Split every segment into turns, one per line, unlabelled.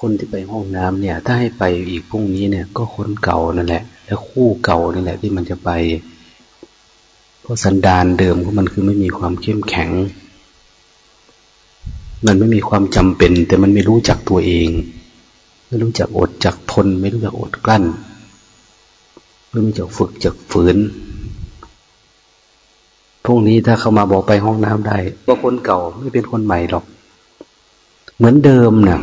คนที่ไปห้องน้ำเนี่ย ถ้าให้ไปอีกพรุ่งนี้เนี่ย ก็คนเก่านั่นแหละ แล้วคู่เก่านี่นแหละ ที่มันจะไปเพราะสันดานเดิมของมันคือไม่มีความเข้มแข็ง มันไม่มีความจำเป็น แต่มันไม่รู้จักตัวเอง ไม่รู้จักอดจักทน ไม่รู้จักอดกลั้น ไม่รู้จักฝึกจักฝืนพรุ่งนี้ถ้าเขามาบอกไปห้องน้ำได้ว่าคนเก่าไม่เป็นคนใหม่หรอก เหมือนเดิมนะ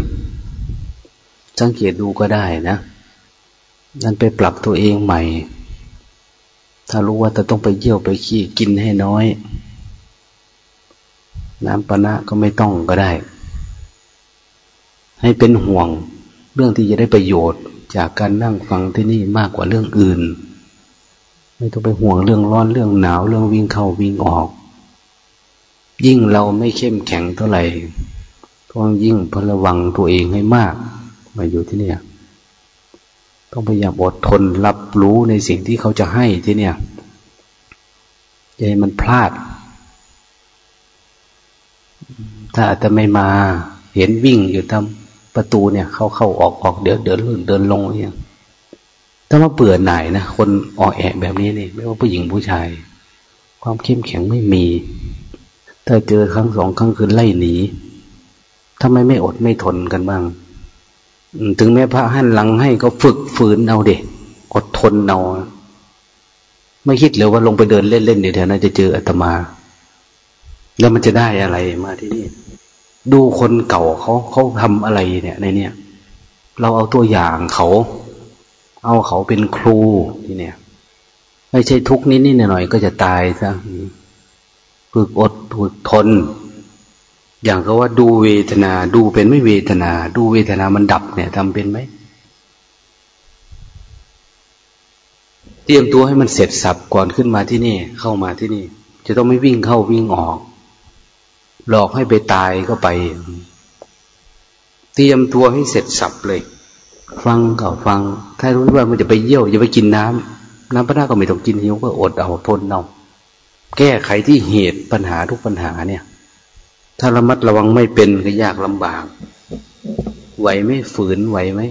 สังเกตดูก็ได้นะนั่นไปปรับตัวเองใหม่ ถ้ารู้ว่าจะต้องไปเยี่ยวไปขี้กินให้น้อย น้ำปนะก็ไม่ต้องก็ได้ ให้เป็นห่วงเรื่องที่จะได้ประโยชน์จากการนั่งฟังที่นี่มากกว่าเรื่องอื่น ไม่ต้องไปห่วงเรื่องร้อนเรื่องหนาวเรื่องวิ่งเข้าวิ่งออก ยิ่งเราไม่เข้มแข็งเท่าไหร่ต้องยิ่งพระวังตัวเองให้มาก มาอยู่ที่เนี่ย ต้องพยายามอดทนรับรู้ในสิ่งที่เขาจะให้ที่เนี่ยอย่าให้มันพลาด ถ้าอาจจะไม่มาเห็นวิ่งอยู่ตามประตูเนี่ย เข้าเข้าออกออกเดินเดินลื่นเดินลงเนี่ยถ้ามาเปื่อหน่ายนะคนอ่อแอแบบนี้นี่ไม่ว่าผู้หญิงผู้ชาย ความเข้มแข็งไม่มีถ้าเจอครั้งสองครั้งคืนไล่หนีทำไมไม่อดไม่ทนกันบ้าง ถึงแม้พระหันหลังให้ก็ฝึกฝืนเอาเด็กอดทนเอาไม่คิดเลยว่าลงไปเดินเล่นๆเดี๋ยวแถวนั้นจะเจออาตมา แล้วมันจะได้อะไรมาที่นี่ ดูคนเก่าเขาเขาทำอะไรเนี่ยในเนี่ย เราเอาตัวอย่างเขา เอาเขาเป็นครูที่เนี่ย ไม่ใช่ทุกนิดนิดหน่อยก็จะตายซะฝึกอดฝึกทน อย่างก็ว่าดูเวทนาดูเป็นไม่เวทนา ดูเวทนามันดับเนี่ยทำเป็นไหมเตรียมตัวให้มันเสร็จสับก่อนขึ้นมาที่นี่ เข้ามาที่นี่ จะต้องไม่วิ่งเข้าวิ่งออก หลอกให้ไปตายก็ไป เตรียมตัวให้เสร็จสับเลย ฟังก็ฟัง ถ้ารู้ว่ามันจะไปเยี่ยวจะไปกินน้ำน้ำพระนาก็ไม่ต้องกินหิวก็อดเอาทนเอาแก้ไขที่เหตุปัญหาทุกปัญหาเนี่ย ถ้าระมัดระวังไม่เป็นก็ยากลำบาก ไหวไหมฝืนไหวไหม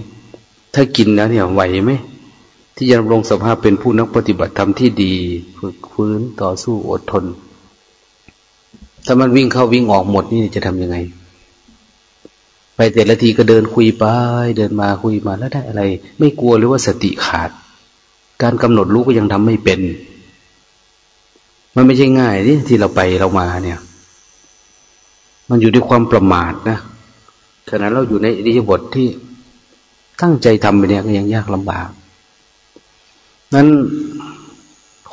ถ้ากินแล้วเนี่ยไหวไหม ที่จะดำรงสภาพเป็นผู้นักปฏิบัติธรรมที่ดี ฝึกฟื้นต่อสู้อดทน ถ้ามันวิ่งเข้าวิ่งออกหมดนี่จะทํำยังไง ไปแต่ละทีก็เดินคุยไป เดินมาคุยมาแล้วได้อะไร ไม่กลัวหรือว่าสติขาด การกำหนดรู้ก็ยังทำไม่เป็น มันไม่ใช่ง่ายที่ที่เราไปเรามาเนี่ย มันอยู่ด้วยความประมาทนะขณะเราอยู่ในอิริยาบถทที่ตั้งใจทำไปเนี่ยก็ยังยากลำบาก นั้น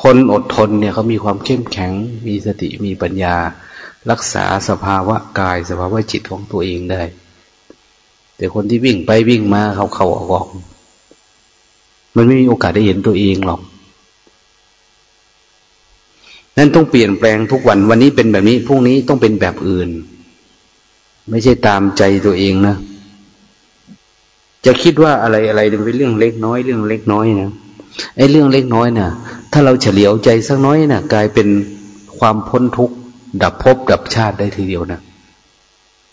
คนอดทนเนี่ยเขามีความเข้มแข็ง มีสติมีปัญญา รักษาสภาวะกาย สภาวะจิตของตัวเองได้ แต่คนที่วิ่งไปวิ่งมาเขาเขาออกมันไม่มีโอกาสได้เห็นตัวเองหรอก นั้นต้องเปลี่ยนแปลงทุกวัน วันนี้เป็นแบบนี้ พรุ่งนี้ต้องเป็นแบบอื่น ไม่ใช่ตามใจตัวเองนะ จะคิดว่าอะไรอะไรเป็นเรื่องเล็กน้อย เรื่องเล็กน้อยนะไอ้เรื่องเล็กน้อยนะ่ะ ถ้าเราเฉลียวใจสักน้อยนะ่ะ กลายเป็นความพ้นทุกข์ดับภพดับชาติได้ทีเดียวนะ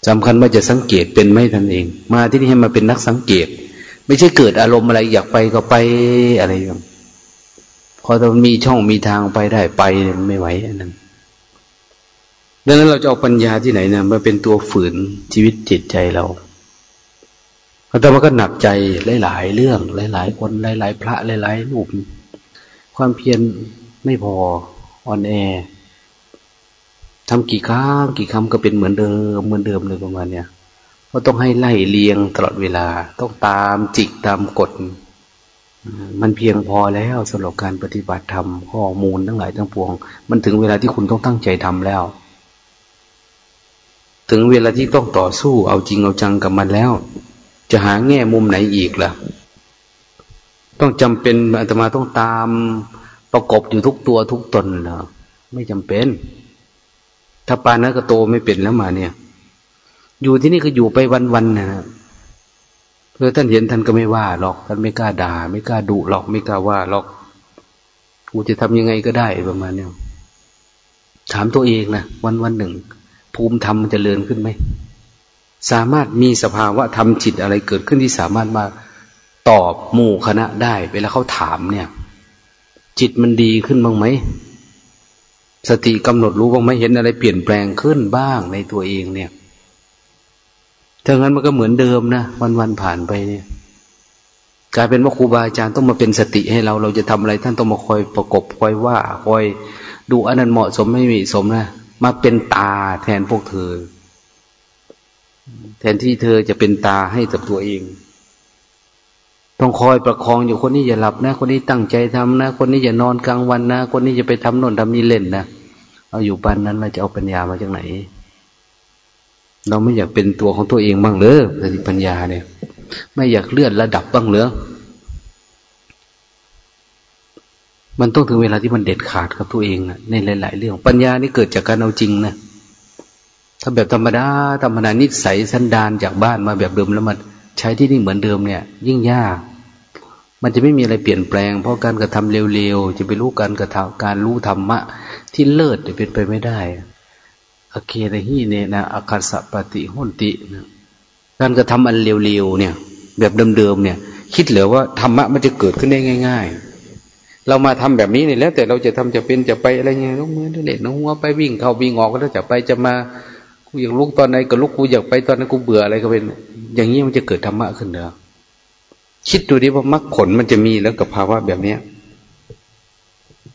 สำคัญว่าจะสังเกตเป็นไหมท่านเอง มาที่นี่ให้มาเป็นนักสังเกต ไม่ใช่เกิดอารมณ์อะไรอยากไปก็ไปอะไรอย่างพอตอนมีช่องมีทางไปได้ไปไม่ไหวอันนั้น ดังนั้นเราจะเอาปัญญาที่ไหนเนี่ยมาเป็นตัวฝืนชีวิตจิตใจเราแต่มันก็หนักใจหลาย ๆ เรื่อง หลาย ๆ คนหลาย ๆ พระหลายๆรูปความเพียรไม่พออ่อนแอทำกี่ครั้งกี่คำก็เป็นเหมือนเดิมเหมือนเดิมเลยประมาณเนี้ยก็ต้องให้ไล่เลียงตลอดเวลา ต้องตามจิกตามกฎมันเพียงพอแล้วสำหรับการปฏิบัติธรรมข้อมูลทั้งหลายทั้งปวง มันถึงเวลาที่คุณต้องตั้งใจทำแล้ว ถึงเวลาที่ต้องต่อสู้เอาจริงเอาจังกับมันแล้ว จะหาแง่มุมไหนอีกล่ะ ต้องจำเป็นอาตมาต้องตามประกบอยู่ทุกตัวทุกตนเหรอไม่จำเป็น ถ้าปานนั้นก็โตไม่เป็นแล้วมาเนี่ย อยู่ที่นี่ก็อยู่ไปวันๆนะเพื่อท่านเห็นท่านก็ไม่ว่าหรอก ท่านไม่กล้าด่า ไม่กล้าดุหรอก ไม่กล้าว่าหรอกกูจะทำยังไงก็ได้ประมาณนี้ถามตัวเองนะวันวันหนึ่ง ภูมิธรรมมันจะเลื่อนขึ้นไหม สามารถมีสภาวะทำจิตอะไรเกิดขึ้นที่สามารถมาตอบหมู่คณะได้ เวลาเขาถามเนี่ย จิตมันดีขึ้นบ้างไหม สติกำหนดรู้บ้างไหมเห็นอะไรเปลี่ยนแปลงขึ้นบ้างในตัวเองเนี่ยถ้างั้นมันก็เหมือนเดิมนะวันวันผ่านไปเนี่ยกลายเป็นว่าครูบาอาจารย์ต้องมาเป็นสติให้เรา เราจะทำอะไร ท่านต้องมาคอยประกบคอยว่า คอยดูอันนั้นเหมาะสมไม่เหมาะสมนะ มาเป็นตาแทนพวกเธอ แทนที่เธอจะเป็นตาให้กับตัวเอง ต้องคอยประคองอยู่คนนี้อย่าหลับนะ คนนี้ตั้งใจทำนะ คนนี้อย่านอนกลางวันนะ คนนี้จะไปทำโน่นทำนี่เล่นนะ เอาอยู่ปันนั้นเราจะเอาปัญญามาจากไหน เราไม่อยากเป็นตัวของตัวเองบ้างเลยสติปัญญาเนี่ย ไม่อยากเลื่อนระดับบ้างเหรอ มันต้องถึงเวลาที่มันเด็ดขาดกับตัวเองนะในหลาย ๆ เรื่อง ปัญญานี่เกิดจากการเอาจริงนะถ้าแบบธรรมดาธรรมดานิสัยสันดานจากบ้านมาแบบเดิมแล้วมันใช้ที่นี่เหมือนเดิมเนี่ย ยิ่งยาก มันจะไม่มีอะไรเปลี่ยนแปลง เพราะการกระทำเร็วๆจะไปรู้การกระทำการรู้ธรรมะ ที่เลิศจะเป็นไปไม่ได้อเครหีเนนะอาคาสปฏิหุนตินะการกระทำอันเร็วๆเนี่ย แบบเดิมๆเนี่ย คิดเหลือว่าธรรมะมันจะเกิดขึ้นได้ง่าย ๆ เรามาทำแบบนี้นี่แล้ว แต่เราจะทำจะเป็นจะไปอะไรเงี้ยลูกมือเล่นน้องหัวไปวิ่งเข้าวิ่งออกก็แล้วจะไปจะมากูอยากลุกตอนไหนก็ลุกกูอยากไปตอนนั้นกูเบื่ออะไรก็เป็น อย่างนี้มันจะเกิดธรรมะขึ้นเด้อคิดดูดิว่ามรรคผลมันจะมีแล้วกับภาวะแบบเนี้ย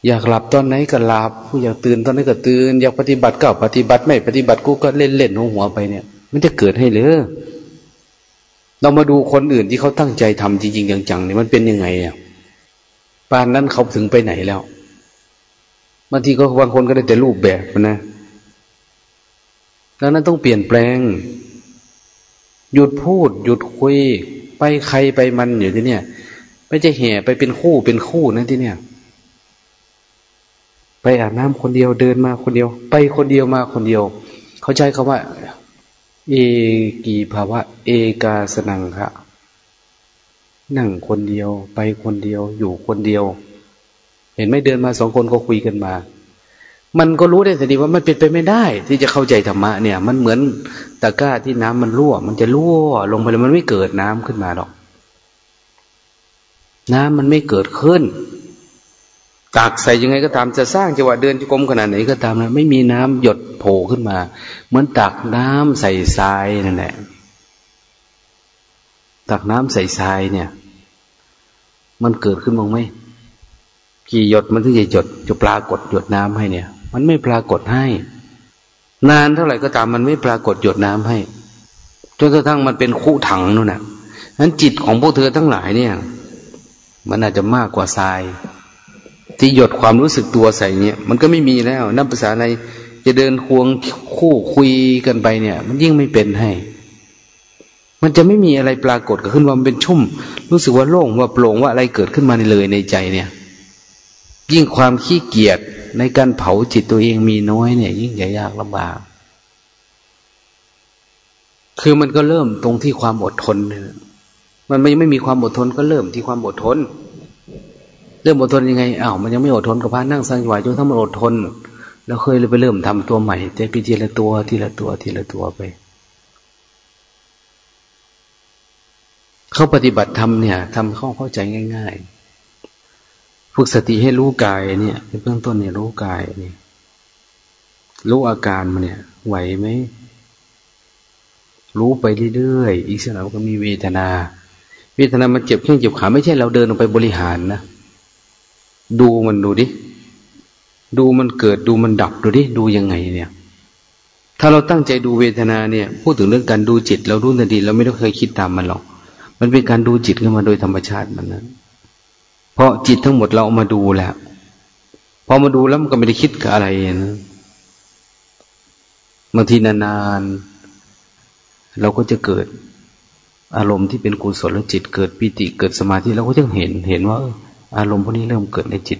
อยากหลับตอนไหนก็หลับกูอยากตื่นตอนไหนก็ตื่น อยากปฏิบัติก็ปฏิบัติไม่ปฏิบัติกูก็เล่นเล่นหัวไปเนี่ย มันจะเกิดให้เลยเรามาดูคนอื่นที่เขาตั้งใจทำจริงๆจังๆเนี่ยมันเป็นยังไงอะ ปานนั้นเขาถึงไปไหนแล้วบางทีก็บางคนก็ได้แต่รูปแบบนะดังนั้นต้องเปลี่ยนแปลง หยุดพูด หยุดคุย ไปใครไปมันอยู่ที่เนี่ย ไม่จะแห่ไปเป็นคู่เป็นคู่นะที่เนี่ย ไปอาบน้ำคนเดียวเดินมาคนเดียว ไปคนเดียวมาคนเดียว เขาใช้คาว่า เอกีภาวะ เอกาสนังคะ นั่งคนเดียว ไปคนเดียว อยู่คนเดียว เห็นไม่เดินมาสองคนก็คุยกันมา มันก็รู้ได้สิดีว่ามันเป็นไปไม่ได้ ที่จะเข้าใจธรรมะเนี่ย มันเหมือนตะกร้าที่น้ำมันรั่ว มันจะรั่วลงไปแล้วมันไม่เกิดน้ำขึ้นมาหรอก น้ำมันไม่เกิดขึ้นตักใส่ยังไงก็ตามจะสร้างจังหวะเดินจุกรมขนาดไหนก็ตามนะไม่มีน้ำหยดโผล่ขึ้นมา เหมือนตักน้ำใส่ทรายนั่นแหละ ตักน้ำใส่ทรายเนี่ย มันเกิดขึ้นบ้างไหมกี่หยดมันถึงจะหยดจะปรากฏหยดน้ำให้เนี่ย มันไม่ปรากฏให้ นานเท่าไหร่ก็ตามมันไม่ปรากฏหยดน้ำให้จนกระทั่งมันเป็นคู่ถังนู่นน่ะนั้นจิตของพวกเธอทั้งหลายเนี่ย มันอาจจะมากกว่าทราย ที่หยดความรู้สึกตัวใส่เนี่ยมันก็ไม่มีแล้วนับภาษาอะไรจะเดินควงคู่คุยกันไปเนี่ย มันยิ่งไม่เป็นให้ มันจะไม่มีอะไรปรากฏขึ้นว่ามันเป็นชุ่ม รู้สึกว่าโล่งว่าโปร่งว่าอะไรเกิดขึ้นมาในเลยในใจเนี่ย ยิ่งความขี้เกียจในการเผาจิตตัวเองมีน้อยเนี่ย ยิ่งยากลำบาก คือมันก็เริ่มตรงที่ความอดทนเนี่ยมันไม่ไม่มีความอดทนก็เริ่มที่ความอดทน เริ่มอดทนยังไงอ้าวมันยังไม่อดทนกับพานั่งสร้างไหวจนทั้งมันอดทน แล้วเคยเลยไปเริ่มทำตัวใหม่แต่ปีทีละตัวทีละตัวทีละตัวไป เขาปฏิบัติธรรมเนี่ยทำเข้าเข้าใจง่าย ๆ ฝึกสติให้รู้กายเนี่ยในเบื้องต้นเนี่ยรู้กายเนี่ยรู้อาการมันเนี่ย ไหวไหมรู้ไปเรื่อยๆอีกสักหน่อยก็มีเวทนา เวทนามันเจ็บแข้งเจ็บขาไม่ใช่เราเดินลงไปบริหารนะดูมันดูดิดูมันเกิดดูมันดับดูดิดูยังไงเนี่ย ถ้าเราตั้งใจดูเวทนาเนี่ย พูดถึงเรื่องการดูจิต เรารู้ทันทีเราไม่ต้องเคยคิดตามมันหรอก มันเป็นการดูจิตขึ้นมาโดยธรรมชาติมันนั้นเพราะจิตทั้งหมดเราเอามาดูแล้วพอมาดูแล้วมันก็ไม่ได้คิดกับอะไรนะบางทีนานๆเราก็จะเกิดอารมณ์ที่เป็นกุศลจิต เกิดปิติเกิดสมาธิเราก็จะเห็นเห็นว่า อารมณ์พวกนี้เริ่มเกิดในจิต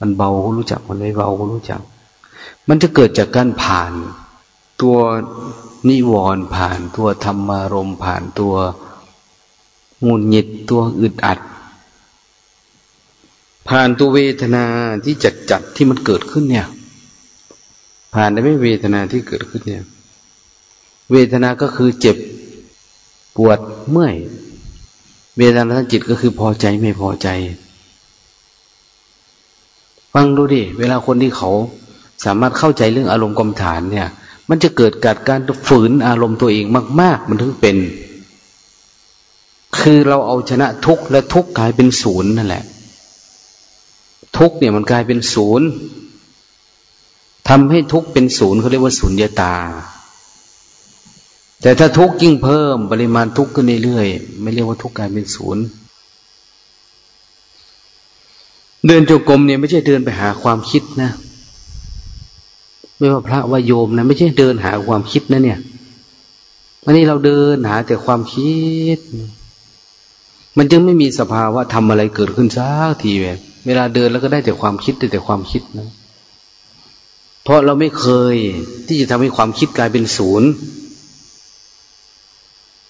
มันเบาก็รู้จักมันไม่เบาก็รู้จัก มันจะเกิดจากการผ่าน ตัวนิวรณ์ผ่าน ตัวธรรมารมผ่านตัว หงุดหงิดตัวอึดอัด ผ่านตัวเวทนาที่จัดจัดที่มันเกิดขึ้นเนี่ย ผ่านได้ไม่เวทนาที่เกิดขึ้นเนี่ย เวทนาก็คือเจ็บปวดเมื่อย เวทนาทางจิตก็คือพอใจไม่พอใจ ฟังดูดิ เวลาคนที่เขาสามารถเข้าใจเรื่องอารมณ์กรรมฐานเนี่ย มันจะเกิดการการฝืนอารมณ์ตัวเองมาก ๆ มันถึงเป็น คือเราเอาชนะทุกข์และทุกข์กลายเป็นศูนย์นั่นแหละ ทุกข์เนี่ยมันกลายเป็นศูนย์ทำให้ทุกข์เป็นศูนย์เขาเรียกว่าศูนย์ยตา แต่ถ้าทุกข์ยิ่งเพิ่มปริมาณทุกข์ขึ้นเรื่อยๆไม่เรียกว่าทุกข์กลายเป็นศูนย์เดินจงกรมเนี่ยไม่ใช่เดินไปหาความคิดนะ ไม่ว่าพระว่าโยมนะไม่ใช่เดินหาความคิดนะเนี่ยวันนี้เราเดินหาแต่ความคิด มันจึงไม่มีสภาวะทำอะไรเกิดขึ้นสักทีเวเวลาเดินแล้วก็ได้แต่ความคิดแต่แต่ความคิดนะเพราะเราไม่เคยที่จะทำให้ความคิดกลายเป็นศูนย์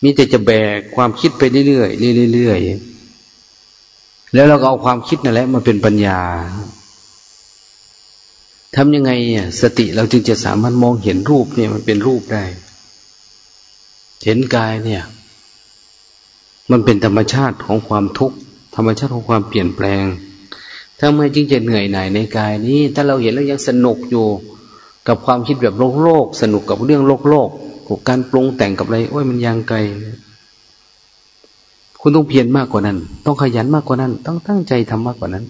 มีแต่จะแบกความคิดไปเรื่อยๆเรื่อยๆแล้วเราก็เอาความคิดนั่นแหละมาเป็นปัญญาทำยังไงเนี่ยสติเราจึงจะสามารถมองเห็นรูปเนี่ยมันเป็นรูปได้ เห็นกายเนี่ย มันเป็นธรรมชาติของความทุกข์ธรรมชาติของความเปลี่ยนแปลงทำไมจึงจะเหนื่อยหน่ายในกายนี้ ถ้าเราเห็นแล้วยังสนุกอยู่ กับความคิดแบบโลกโลก สนุกกับเรื่องโลกโลกกับการปรุงแต่งกับอะไรโอ้ยมันยังไกล คุณต้องเพียรมากกว่านั้น ต้องขยันมากกว่านั้น ต้องตั้งใจทำมากกว่านั้น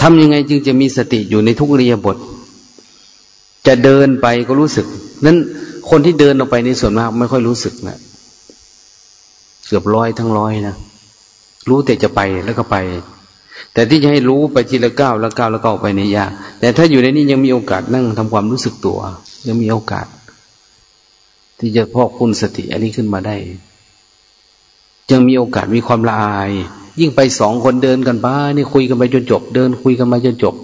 ทำยังไงจึงจะมีสติอยู่ในทุกเรียบท จะเดินไปก็รู้สึก นั้นคนที่เดินออกไปในส่วนมากไม่ค่อยรู้สึกนะ กือบร้อยทั้งร้อยนะรู้แต่จะไปแล้วก็ไป แต่ที่จะให้รู้ไปทีละก้าวละก้าวละก้าวไปในยากแต่ถ้าอยู่ในนี้ยังมีโอกาสนั่งทำความรู้สึกตัว ยังมีโอกาส ที่จะพอกคุณสติ อันนี้ขึ้นมาได้ยังมีโอกาสมีความละอาย ยิ่งไปสองคนเดินกันไปนี่คุยกันไปจนจบ เดินคุยกันมาจนจบ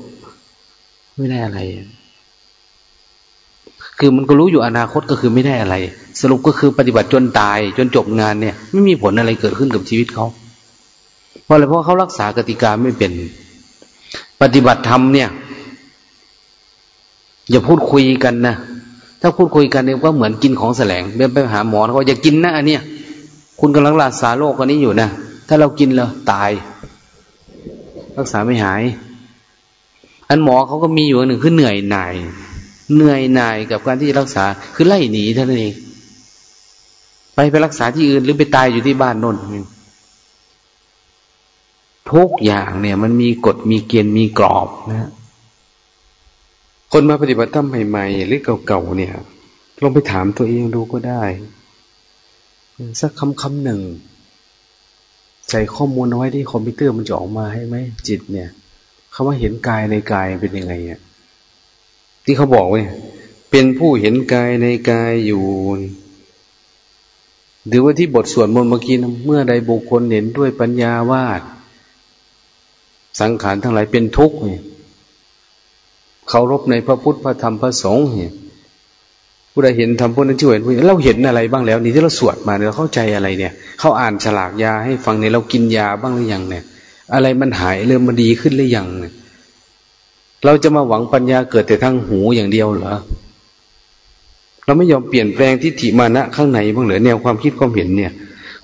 ไม่ได้อะไร คือมันก็รู้อยู่อนาคตก็คือไม่ได้อะไร สรุปก็คือปฏิบัติจนตาย จนจบงานเนี่ย ไม่มีผลอะไรเกิดขึ้นกับชีวิตเขา เพราะอะไรเพราะเขารักษากติกาไม่เป็น ปฏิบัติธรรมเนี่ยอย่าพูดคุยกันนะถ้าพูดคุยกันเนี่ยก็เหมือนกินของแสลงเดินไปหาหมอเขาอย่ากินนะอันเนี้ยคุณกำลังรักษาโรคคนนี้อยู่นะถ้าเรากินแล้วตาย รักษาไม่หาย อันหมอเขาก็มีอยู่หนึ่งคือเหนื่อยหน่าย เหนื่อยหน่ายกับการที่รักษา คือไล่หนีเท่านั้นเอง ไปไปรักษาที่อื่น หรือไปตายอยู่ที่บ้านนนท์ทุกอย่างเนี่ย มันมีกฎมีเกณฑ์มีกรอบนะคนมาปฏิบัติธรรมใหม่ๆ หรือเก่าๆเนี่ยลองไปถามตัวเองดูก็ได้ สักคำคำหนึ่ง ใส่ข้อมูลเอาไว้ที่คอมพิวเตอร์มันจะออกมาให้ไหมจิตเนี่ยคาว่าเห็นกายในกายเป็นยังไงอะ ที่เขาบอกไว้เป็นผู้เห็นกายในกายอยู่หรือว่าที่บทสวดมนต์เมื่อกี้นะเมื่อใดบุคคลเห็นด้วยปัญญาวาดสังขารทั้งหลายเป็นทุกข์เนี่ยเคารพในพระพุทธพระธรรมพระสงฆ์เนี่ยผู้ใดเห็นทำพวกนั้นช่วยเราเห็นอะไรบ้างแล้ว นี่ที่เราสวดมาเราเข้าใจอะไรเนี่ย เขาอ่านฉลากยาให้ฟังเนี่ยเรากินยาบ้างหรือยังเนี่ย อะไรมันหายเริ่มมันดีขึ้นหรือยังเนี่ย เราจะมาหวังปัญญาเกิดแต่ทั้งหูอย่างเดียวเหรอ เราไม่ยอมเปลี่ยนแปลงที่ถิมานะข้างในบ้างเหรอแนวความคิดความเห็นเนี่ย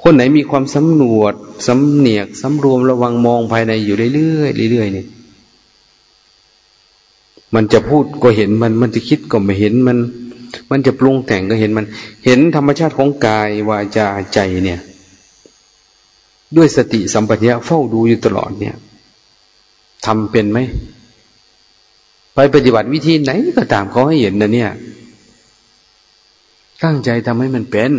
คนไหนมีความสำรวจสำเนียกสำรวมระวังมองภายในอยู่เรื่อยๆเรื่อยๆนี่มันจะพูดก็เห็นมัน มันจะคิดก็ไม่เห็นมัน มันจะปรุงแต่งก็เห็นมัน เห็นธรรมชาติของกายวาจาใจเนี่ย ด้วยสติสัมปชัญญะเฝ้าดูอยู่ตลอดเนี่ยทำเป็นไหม ไปปฏิบัติวิธีไหนก็ตามเขาให้เห็นนะเนี่ย ตั้งใจทำให้มันเป็น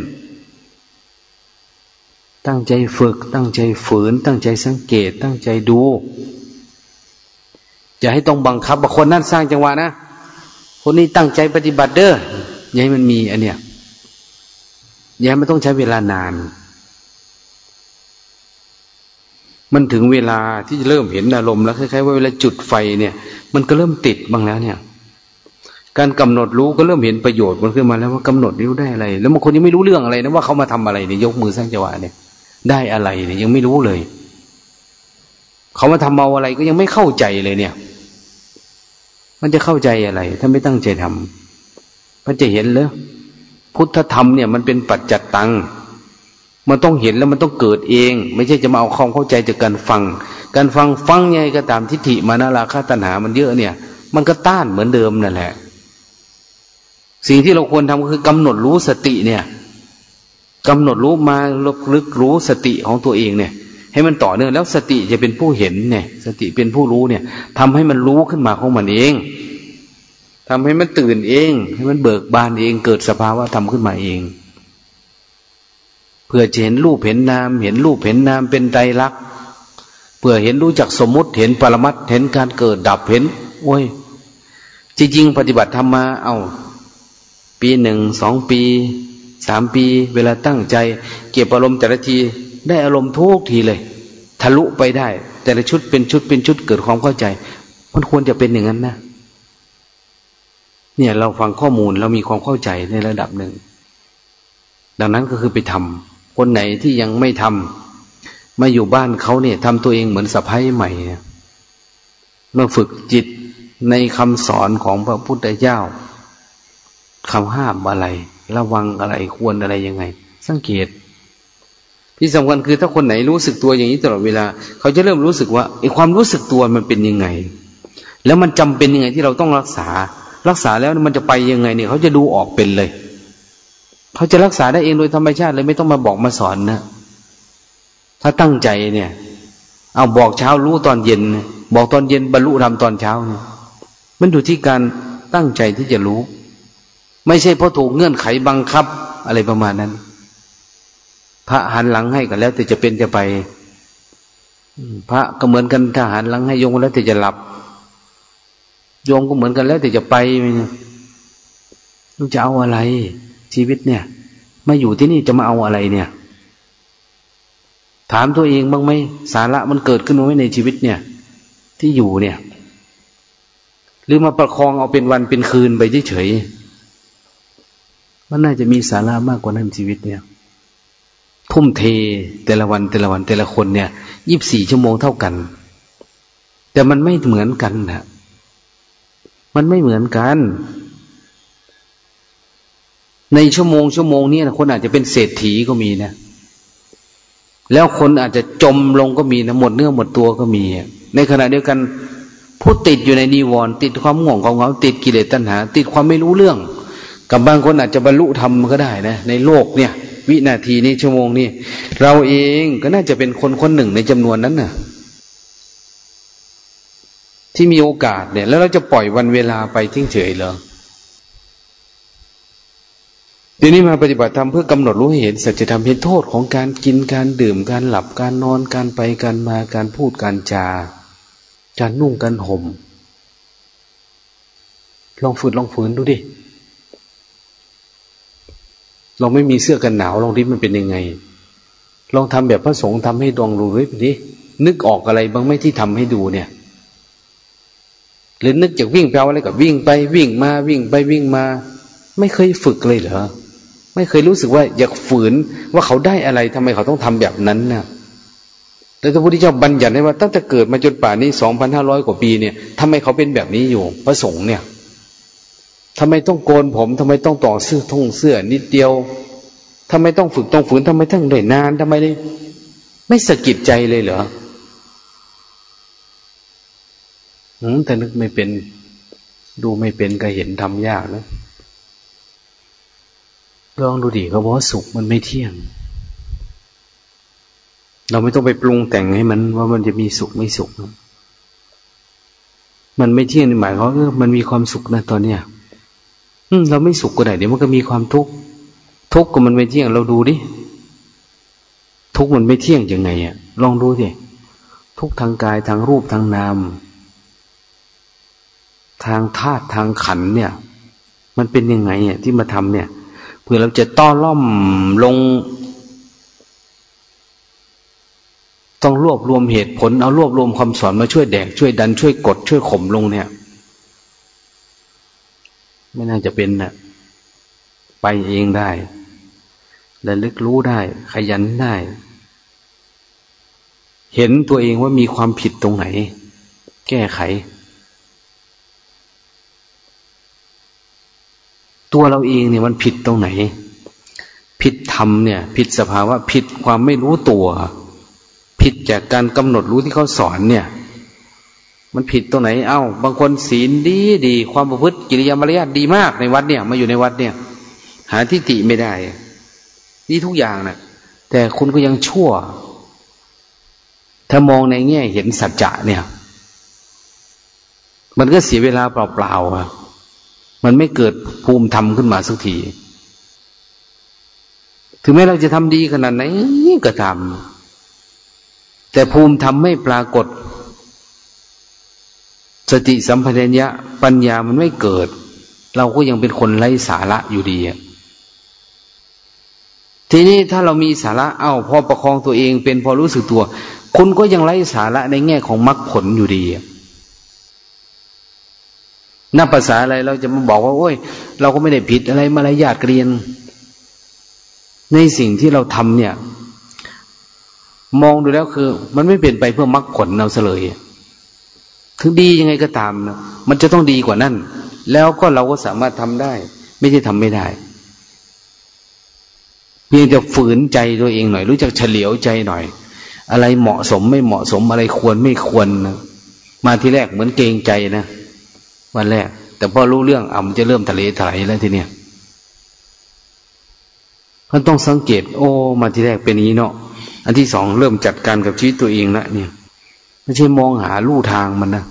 ตั้งใจฝึก ตั้งใจฝืน ตั้งใจสังเกต ตั้งใจดู อย่าให้ต้องบังคับว่าคนนั้นสร้างจังหวะนะ คนนี้ตั้งใจปฏิบัติเด้ออย่าให้มันมีอันเนี้ยอย่าให้มันต้องใช้เวลานาน มันถึงเวลาที่จะเริ่มเห็นอารมณ์แล้วคล้ายๆว่าเวลาจุดไฟเนี่ย มันก็เริ่มติดบ้างแล้วเนี่ย การกำหนดรู้ก็เริ่มเห็นประโยชน์มันขึ้นมาแล้วว่ากำหนดรู้ได้อะไร แล้วบางคนยังไม่รู้เรื่องอะไรนะว่าเขามาทำอะไรเนี่ยยกมือสร้างจังหวะเนี่ย ได้อะไรเนี่ยยังไม่รู้เลย เขามาทำเมาอะไรก็ยังไม่เข้าใจเลยเนี่ย มันจะเข้าใจอะไร ถ้าไม่ตั้งใจทำมันจะเห็นเลยพุทธธรรมเนี่ยมันเป็นปัจจัตตัง มันต้องเห็นแล้วมันต้องเกิดเอง ไม่ใช่จะมาเอาความเข้าใจจากการฟัง การฟังฟังไงก็ตามทิฏฐิมานาราคาตัณหามันเยอะเนี่ย มันก็ต้านเหมือนเดิมนั่นแหละ สิ่งที่เราควรทำคือกำหนดรู้สติเนี่ยกำหนดรู้มาลึกรู้สติของตัวเองเนี่ย ให้มันต่อเนื่องแล้วสติจะเป็นผู้เห็นเนี่ย สติเป็นผู้รู้เนี่ยทำให้มันรู้ขึ้นมาของมันเองทำให้มันตื่นเอง ให้มันเบิกบานเองเกิดสภาวะธรรมขึ้นมาเอง เพื่อจะเห็นรูปเห็นนาม เห็นรูปเห็นนามเป็นไตรลักษณ์เพื่อเห็นรู้จักสมมุติเห็นปรมัตเห็นการเกิดดับเห็น โอ้ย จริง ๆ ปฏิบัติธรรมมา เอา ปีหนึ่งสองปีสามปี เวลาตั้งใจ เก็บอารมณ์แต่ละที ได้อารมณ์ทุกทีเลย ทะลุไปได้ แต่ละชุดเป็นชุดเป็นชุดเกิดความเข้าใจ มันควรจะเป็นอย่างนั้นนะเนี่ยเราฟังข้อมูลเรามีความเข้าใจในระดับหนึ่ง ดังนั้นก็คือไปทำ คนไหนที่ยังไม่ทำมาอยู่บ้านเขาเนี่ยทำตัวเองเหมือนสะพ้ายใหม่เนี่ยมาฝึกจิตในคำสอนของพระพุทธเจ้าคำห้ามอะไร ระวังอะไรควรอะไรยังไง สังเกต ที่สำคัญคือถ้าคนไหนรู้สึกตัวอย่างนี้ตลอดเวลา เขาจะเริ่มรู้สึกว่าไอ้ความรู้สึกตัวมันเป็นยังไง แล้วมันจำเป็นยังไงที่เราต้องรักษา รักษาแล้วมันจะไปยังไงเนี่ย เขาจะดูออกเป็นเลย เขาจะรักษาได้เองโดยธรรมชาติเลยไม่ต้องมาบอกมาสอนนะถ้าตั้งใจเนี่ย เอาบอกเช้ารู้ตอนเย็น บอกตอนเย็นบรรลุธรรมตอนเช้าเนี่ยมันอยู่ที่การตั้งใจที่จะรู้ ไม่ใช่เพราะถูกเงื่อนไขบังคับอะไรประมาณนั้น พระหันหลังให้กันแล้วแต่จะเป็นจะไปพระก็เหมือนกันถ้าหันหลังให้โยงแล้วแต่จะหลับโยมก็เหมือนกันแล้วแต่จะไปเนี่ยจะเอาอะไร ชีวิตเนี่ย มาอยู่ที่นี่จะมาเอาอะไรเนี่ย ถามตัวเองบ้างไหมสาระมันเกิดขึ้นมาไว้ในชีวิตเนี่ย ที่อยู่เนี่ย หรือมาประคองเอาเป็นวันเป็นคืนไปเฉยๆมันน่าจะมีสาระมากกว่านั้นชีวิตเนี่ย ทุ่มเทแต่ละวันแต่ละวันแต่ละคนเนี่ยยี่บสี่ชั่วโมงเท่ากัน แต่มันไม่เหมือนกันนะมันไม่เหมือนกัน ในชั่วโมงชั่วโมงนี้คนอาจจะเป็นเศรษฐีก็มีนะ แล้วคนอาจจะจมลงก็มีนะหมดเนื้อหมดตัวก็มี ในขณะเดียวกันผู้ติดอยู่ในนิวรณ์ติดความง่วงของเขาติดกิเลสตัณหา ติดความไม่รู้เรื่อง กับบางคนอาจจะบรรลุธรรมก็ได้นะ ในโลกเนี่ย วินาทีนี้ชั่วโมงนี้เราเองก็น่าจะเป็นคนคนหนึ่งในจำนวนนั้นนะ่ะที่มีโอกาสเนี่ย แล้วเราจะปล่อยวันเวลาไปทิ้งเฉยเหรอ ทีนี้มาปฏิบัติธรรมเพื่อกำหนดรู้ให้เห็นสัจธรรมเห็นโทษของการกินการดื่มการหลับการนอนการไปการมาการพูดการจา การนุ่งการห่มลองฝืนลองฝืนดูดิเราไม่มีเสื้อกันหนาวลองดิมันเป็นยังไง ลองทำแบบพระสงฆ์ทำให้ดวงรู้ด้วยดินึกออกอะไรบางไม่ที่ทำให้ดูเนี่ย หรือนึกจากวิ่งไปเอาอะไรกับวิ่งไปวิ่งมาวิ่งไปวิ่งมา ไม่เคยฝึกเลยเหรอ ไม่เคยรู้สึกว่าอยากฝืนว่าเขาได้อะไรทำไมเขาต้องทำแบบนั้นนะ่ะแต่พระพุทธเจ้าบัญญัติไว้ว่าตั้งแต่เกิดมาจนป่านนี้สองพันห้าร้อยกว่าปีเนี่ยทำไมเขาเป็นแบบนี้อยู่ พระสงฆ์เนี่ยทำไมต้องโกนผมทำไมต้องต่อเสื้อท่งเสื้อนิดเดียวทำไมต้องฝึกต้องฝืนทำไมทั้งได้นานทำไมได้ไม่สะกิดใจเลยเหรออืมแต่นึกไม่เป็น ดูไม่เป็นก็เห็นทำยากนะ ลองดูดิเขาบอกว่าสุขมันไม่เที่ยง เราไม่ต้องไปปรุงแต่งให้มันว่ามันจะมีสุขไม่สุข มันไม่เที่ยงหมายเขาเออมันมีความสุขนะตอนเนี้ยอืมเราไม่สุขก็ได้เดี๋ยวมันก็มีความทุกข์ทุกข์ก็มันไม่เที่ยง เราดูดิทุกข์มันไม่เที่ยงยังไงอะลองดูดิทุกทางกายทางรูปทางนาม ทางธาตุทางขันเนี่ย มันเป็นยังไงเนี่ยที่มาทำเนี่ย เพื่อเราจะต้อล่อมลง ต้องรวบรวมเหตุผล เอารวบรวมคำสอนมาช่วยแดก ช่วยดันช่วยกด ช่วยข่มลงเนี่ย ไม่น่าจะเป็นนะไปเองได้และลึกรู้ได้ ขยันได้ เห็นตัวเองว่ามีความผิดตรงไหน แก้ไข ตัวเราเองเนี่ยมันผิดตรงไหน ผิดธรรมเนี่ย ผิดสภาวะผิดความไม่รู้ตัว ผิดจากการกำหนดรู้ที่เขาสอนเนี่ย มันผิดตรงไหน เอา้า บางคนศีลดีดี ความประพฤติกิริยามารยาทดีมากในวัดเนี่ย มาอยู่ในวัดเนี่ย หาทิฏฐิไม่ได้ดีทุกอย่างนะแต่คุณก็ยังชั่ว ถ้ามองในแง่เห็นสัจจะเนี่ย มันก็เสียเวลาเปล่าๆอะ มันไม่เกิดภูมิธรรมขึ้นมาสักที ถึงแม้เราจะทำดีขนาดไหนก็ทำแต่ภูมิธรรมไม่ปรากฏ สติสัมปชัญญะปัญญามันไม่เกิด เราก็ยังเป็นคนไร้สาระอยู่ดีทีนี้ถ้าเรามีสาระเอา้าพอประคองตัวเองเป็นพอรู้สึกตัว คุณก็ยังไร้สาระในแง่ของมรรคผลอยู่ดี นับภาษาอะไรเราจะมาบอกว่า โอ้ย เราก็ไม่ได้ผิดอะไรมารยาทเรียน ในสิ่งที่เราทำเนี่ย มองดูแล้วคือ มันไม่เป็นไปเพื่อมรรคผลเราเสลยถึงดียังไงก็ตามนะมันจะต้องดีกว่านั้น แล้วก็เราก็สามารถทำได้ ไม่ใช่ทำไม่ได้ เพียงจะฝืนใจตัวเองหน่อย รู้จักเฉลียวใจหน่อย อะไรเหมาะสมไม่เหมาะสมอะไรควรไม่ควรนะมาที่แรกเหมือนเกรงใจนะ วันแรก แต่พอรู้เรื่องอะมันจะเริ่มทะเลถลายแล้วทีเนี้ยมันต้องสังเกต โอ้มาที่แรกเป็นนี้เนาะอันที่สองเริ่มจัดการกับชีวิตตัวเองละเนี่ยไม่ใช่มองหาลู่ทางมันนะ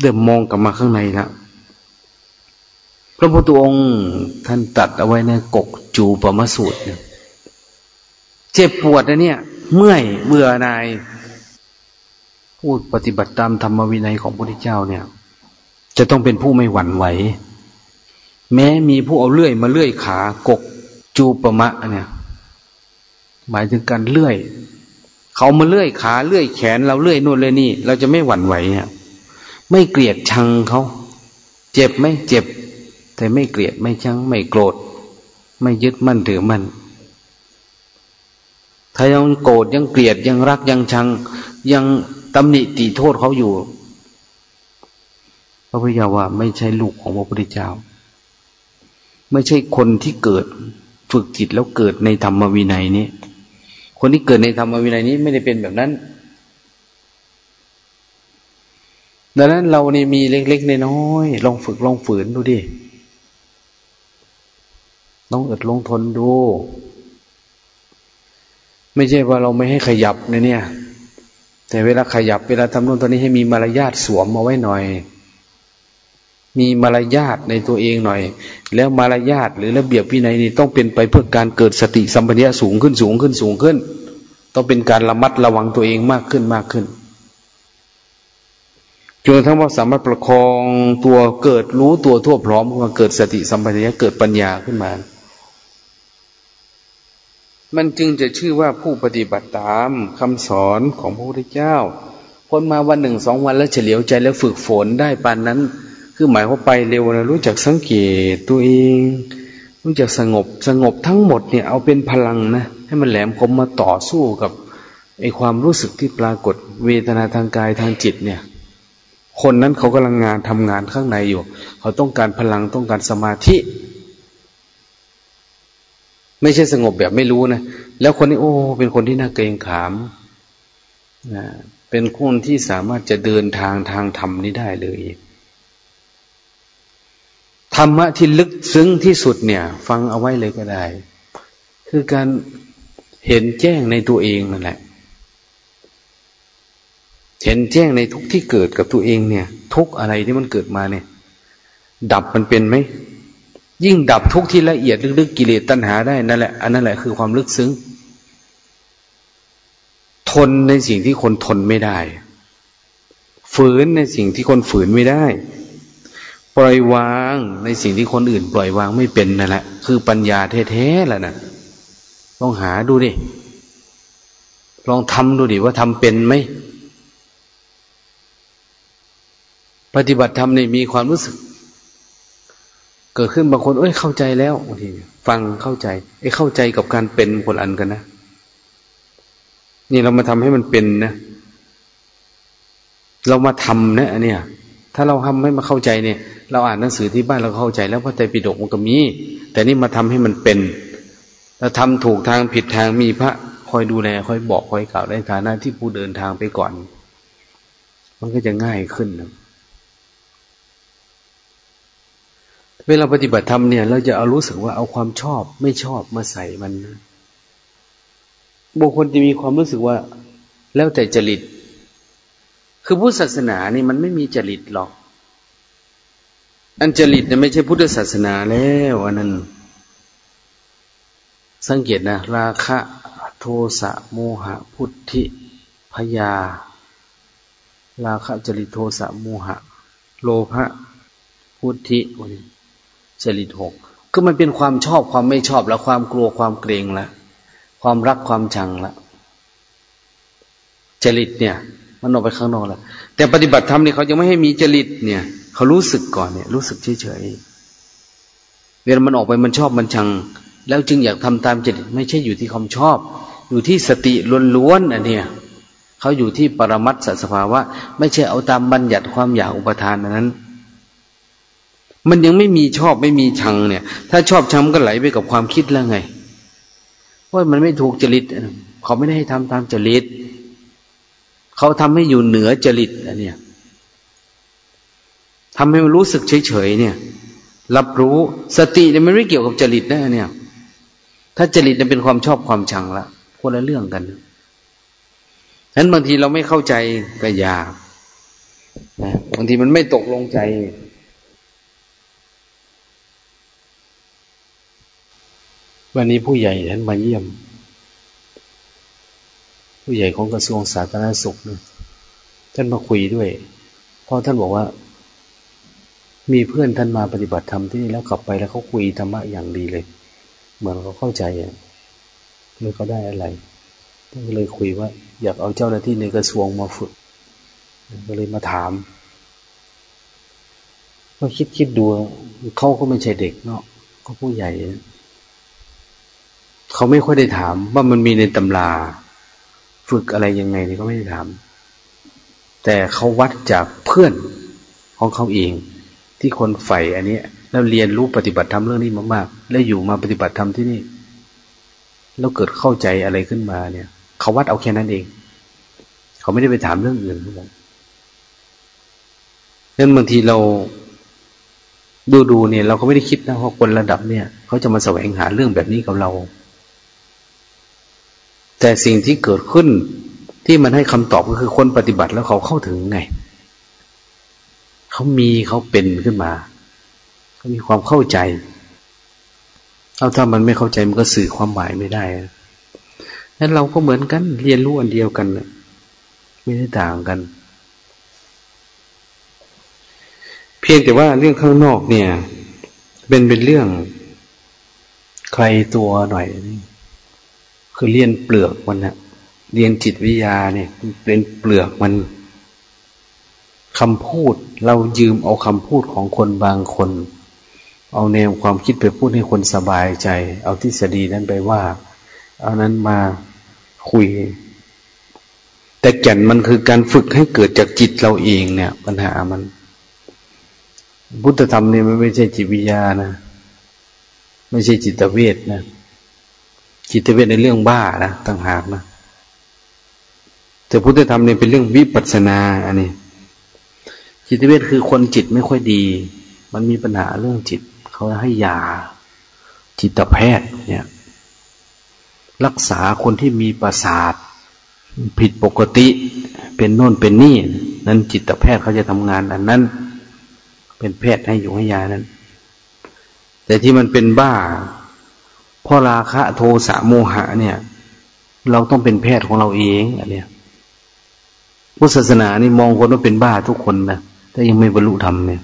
เริ่มมองกลับมาข้างในละพระพุทธองค์ท่านตัดเอาไว้ในกกจูปมสูตรเนี่ยเจ็บปวดนะเนี่ย เมื่อยเบื่อนาย พูดปฏิบัติตามธรรมวินัยของพระพุทธเจ้าเนี่ย จะต้องเป็นผู้ไม่หวั่นไหว แม้มีผู้เอาเลื่อยมาเลื่อยขากกจูปมะเนี่ยหมายถึงการเลื่อย เขามาเลื่อยขาเลื่อยแขน เราเลื่อยนู่นเลยนี่ เราจะไม่หวั่นไหวเนี่ยไม่เกลียดชังเขา เจ็บไหมเจ็บ แต่ไม่เกลียดไม่ชัง ไม่โกรธ ไม่ยึดมั่นถือมั่นถ้ายังโกรธยังเกลียดยังรักยังชัง ยังตำหนิติโทษเขาอยู่ ระพุทธเจ้าว่าไม่ใช่ลูกของพระพุทธเจ้า ไม่ใช่คนที่เกิดฝึกจิตแล้วเกิดในธรรมวินัยนี้คนที่เกิดในธรรมวินัยนี้ไม่ได้เป็นแบบนั้น ดังนั้นเราเนี่มีเล็กๆน้อยๆลองฝึกลองฝืนดูดิลองอดลงทนดู ไม่ใช่ว่าเราไม่ให้ขยับนเนี่ย แต่เวลาขยับเวลาทำนู่นตอนนี้ให้มีมารยาทสวมมาไว้หน่อย มีมารยาทในตัวเองหน่อย แล้วมารยาทหรือระเบียบวินัยนี่ต้องเป็นไปเพื่อการเกิดสติสัมปชัญญะสูงขึ้นสูงขึ้นสูงขึ้น ต้องเป็นการระมัดระวังตัวเองมากขึ้นมากขึ้นจนทั้งว่าสามารถประคองตัวเกิดรู้ตัวทั่วพร้อมมาเกิดสติสัมปชัญญะเกิดปัญญาขึ้นมา มันจึงจะชื่อว่าผู้ปฏิบัติตามคำสอนของพระพุทธเจ้าพ้นมาวันหนึ่งสองวันแล้วเฉลียวใจแล้วฝึกฝนได้ปานนั้น คือหมายว่าไปเร็วนะรู้จักสังเกตตัวเอง รู้จักสงบสงบทั้งหมดเนี่ยเอาเป็นพลังนะ ให้มันแหลมคมมาต่อสู้กับไอความรู้สึกที่ปรากฏเวทนาทางกายทางจิตเนี่ย คนนั้นเขากำลังงานทำงานข้างในอยู่ เขาต้องการพลังต้องการสมาธิ ไม่ใช่สงบแบบไม่รู้นะ แล้วคนนี้โอ้ เป็นคนที่น่าเกรงขามนะเป็นคนที่สามารถจะเดินทางทางธรรมนี้ได้เลย ธรรมะที่ลึกซึ้งที่สุดเนี่ย ฟังเอาไว้เลยก็ได้ คือการเห็นแจ้งในตัวเองนั่นแหละ เห็นแจ้งในทุกที่เกิดกับตัวเองเนี่ย ทุกอะไรที่มันเกิดมาเนี่ย ดับมันเป็นไหมยิ่งดับทุกที่ละเอียดลึกๆกิเลสตัณหาได้นั่นแหละอันนั้นแหละคือความลึกซึ้ง ทนในสิ่งที่คนทนไม่ได้ ฝืนในสิ่งที่คนฝืนไม่ได้ ปล่อยวางในสิ่งที่คนอื่น ปล่อยวางไม่เป็นนั่นแหละคือปัญญาแท้ๆแหละนะลองหาดูดิลองทำดูดิว่าทำเป็นไหมปฏิบัติธรรมนี่มีความรู้สึก เกิดขึ้นบางคน เอ้ยเข้าใจแล้วบางทีฟังเข้าใจไอ้เข้าใจกับการเป็นคนอันกันนะนี่เรามาทำให้มันเป็นนะ เรามาทำนะอันเนี้ย ถ้าเราทำให้มาเข้าใจเนี่ย เราอ่านหนังสือที่บ้านเราเข้าใจ แล้วพระไตรปิฎกมันก็มี แต่นี่มาทำให้มันเป็นเราทำถูกทางผิดทางมีพระคอยดูแลคอยบอกคอยกล่าวในฐานะที่ผู้เดินทางไปก่อน มันก็จะง่ายขึ้นนะเวลาปฏิบัติธรรมเนี่ย เราจะเอารู้สึกว่าเอาความชอบไม่ชอบมาใส่มันนะบุคคลจะมีความรู้สึกว่า แล้วแต่จริต คือพุทธศาสนานี่มันไม่มีจริตหรอก อันจริตเนี่ยไม่ใช่พุทธศาสนาแล้วอันนั้น สังเกตนะ ราคะโทสะโมหะ พุทธิพยา ราคะจริตโทสะโมหะ โลภะพุทธิจริตหกคือมันเป็นความชอบความไม่ชอบแล้วความกลัวความเกรงละความรักความชังละจริตเนี่ย มันออกไปข้างนอกแล้วแต่ปฏิบัติธรรมนี่เขายังไม่ให้มีจริตเนี่ย เขารู้สึกก่อนเนี่ย รู้สึกเฉยๆเวลามันออกไปมันชอบมันชัง แล้วจึงอยากทำตามจริตไม่ใช่อยู่ที่ความชอบ อยู่ที่สติล้วนๆอันเนี้ยเขาอยู่ที่ปรมัตสสภาวะ ไม่ใช่เอาตามบัญญัติความอยากอุปทานนั้น มันยังไม่มีชอบไม่มีชังเนี่ย ถ้าชอบชังก็ไหลไปกับความคิดแล้วไงว่ามันไม่ถูกจริตเขาไม่ได้ให้ทำตามจริต เขาทำให้อยู่เหนือจริตอันเนี้ยทำให้มันรู้สึกเฉยๆเนี่ย รับรู้สติเนี่ยมันไม่เกี่ยวกับจริตนะเนี่ย ถ้าจริตเนี่ยเป็นความชอบความชังละคนละเรื่องกันฉะนั้นบางทีเราไม่เข้าใจก็ยานะบางทีมันไม่ตกลงใจ วันนี้ผู้ใหญ่ท่านมาเยี่ยม ผู้ใหญ่ของกระทรวงสาธารณสุขนะท่านมาคุยด้วย เพราะท่านบอกว่า มีเพื่อนท่านมาปฏิบัติธรรมที่นี่แล้วกลับไปแล้วเขาคุยธรรมะอย่างดีเลย เหมือนเขาเข้าใจอะเลยเขาได้อะไรท่านก็เลยคุยว่า อยากเอาเจ้าหน้าที่ในกระทรวงมาฝึกก็เลยมาถามก็คิดคิดดูเขาก็ไม่ใช่เด็กเนาะก็ผู้ใหญ่ เขาไม่ค่อยได้ถามว่ามันมีในตำรา ฝึกอะไรยังไงนี่ก็ไม่ได้ถาม แต่เขาวัดจากเพื่อนของเขาเอง ที่คนใฝ่อันนี้แล้วเรียนรู้ปฏิบัติธรรมเรื่องนี้มากๆ แล้วอยู่มาปฏิบัติธรรมที่นี่ แล้วเกิดเข้าใจอะไรขึ้นมาเนี่ยเขาวัดเอาแค่นั้นเอง เขาไม่ได้ไปถามเรื่องอื่นครับนั้นบางทีเราดูดูเนี่ย เราก็ไม่ได้คิดนะว่าคนระดับเนี่ย เขาจะมาแสวงหาเรื่องแบบนี้กับเรา แต่สิ่งที่เกิดขึ้นที่มันให้คำตอบก็คือคนปฏิบัติแล้วเขาเข้าถึงไง เขามีเขาเป็นขึ้นมา เขามีความเข้าใจเอาถ้ามันไม่เข้าใจมันก็สื่อความหมายไม่ได้นั้นเราก็เหมือนกัน เรียนรู้อันเดียวกันไม่ได้ต่างกัน เพียงแต่ว่าเรื่องข้างนอกเนี่ย เป็นเป็นเรื่องใครตัวหน่อยนี่ คือเรียนเปลือกมันนะเรียนจิตวิทยาเนี่ยเป็นเปลือกมันคำพูดเรายืมเอาคำพูดของคนบางคน เอาแนวความคิดไปพูดให้คนสบายใจ เอาทฤษฎีนั้นไปว่า เอานั้นมาคุย แต่แก่นมันคือการฝึกให้เกิดจากจิตเราเองเนี่ย ปัญหามัน พุทธธรรมเนี่ยไม่ใช่จิตวิทยานะ ไม่ใช่จิตเวทนะ จิตเวทในเรื่องบ้านะต่างหากนะแต่พุทธธรรมเนี่ยเป็นเรื่องวิปัสสนาอันนี้ จิตเวทคือคนจิตไม่ค่อยดี มันมีปัญหาเรื่องจิต เขาให้ยา จิตแพทย์เนี่ย รักษาคนที่มีประสาท ผิดปกติ เป็นโน่นเป็นนี่นั้นจิตแพทย์เขาจะทำงานอันนั้น เป็นแพทย์ให้อยู่ให้ยานั้น แต่ที่มันเป็นบ้า เพราะราคะโทสะโมหะเนี่ย เราต้องเป็นแพทย์ของเราเองอันเนี้ยพุทธศาสนานี่มองคนว่าเป็นบ้าทุกคนนะแต่ยังไม่บรรลุธรรมเนี่ย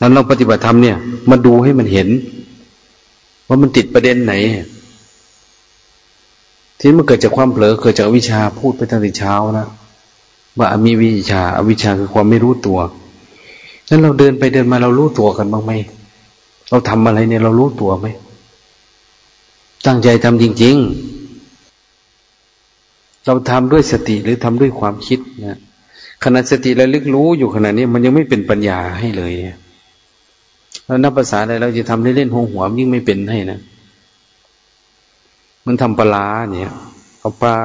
นั้นเราปฏิบัติธรรมเนี่ย มาดูให้มันเห็น ว่ามันติดประเด็นไหน ที่มันเกิดจากความเผลอเกิดจากวิชาพูดไปตั้งแต่เช้านะว่ามีวิชาอวิชาคือความไม่รู้ตัวนั้นเราเดินไปเดินมาเรารู้ตัวกันบ้างไหมเราทำอะไรเนี่ยเรารู้ตัวไหม ตั้งใจทำจริง ๆ เราทำด้วยสติหรือทำด้วยความคิดนะขณะสติระลึกรู้อยู่ขณะนี้มันยังไม่เป็นปัญญาให้เลยแล้วนับภาษาอะไรเราจะทำเล่นๆหัวหัวยิ่งไม่เป็นให้นะ มันทำปลาเนี่ยเอาปลา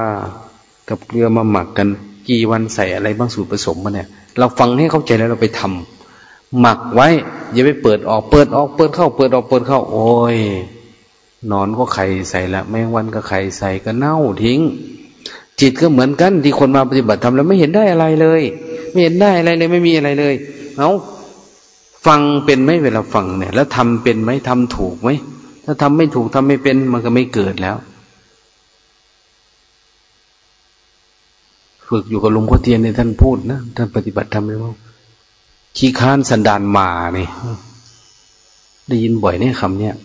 กับเกลือมาหมักกัน กี่วันใส่อะไรบ้างสูตรผสมมาเนี่ย เราฟังให้เข้าใจแล้วเราไปทำหมักไว้ อย่าไปเปิดออกเปิดออกเปิดเข้า เปิดออกเปิดเข้า โอ้ย นอนก็ไข่ใส่ละแมงวันก็ไข่ใส่ก็เน่าทิ้ง จิตก็เหมือนกันที่คนมาปฏิบัติทำแล้วไม่เห็นได้อะไรเลย ไม่เห็นได้อะไรเลยไม่มีอะไรเลย เอาฟังเป็นไหมเวลาฟังเนี่ย แล้วทำเป็นไหมทำถูกไหมถ้าทำไม่ถูกทำไม่เป็นมันก็ไม่เกิดแล้ว ฝึกอยู่กับหลวงพ่อเทียนในท่านพูดนะท่านปฏิบัติทำเลยว่าขี้ค้านสันดานมาเนี่ยได้ยินบ่อยเนี่ยคำเนี้ย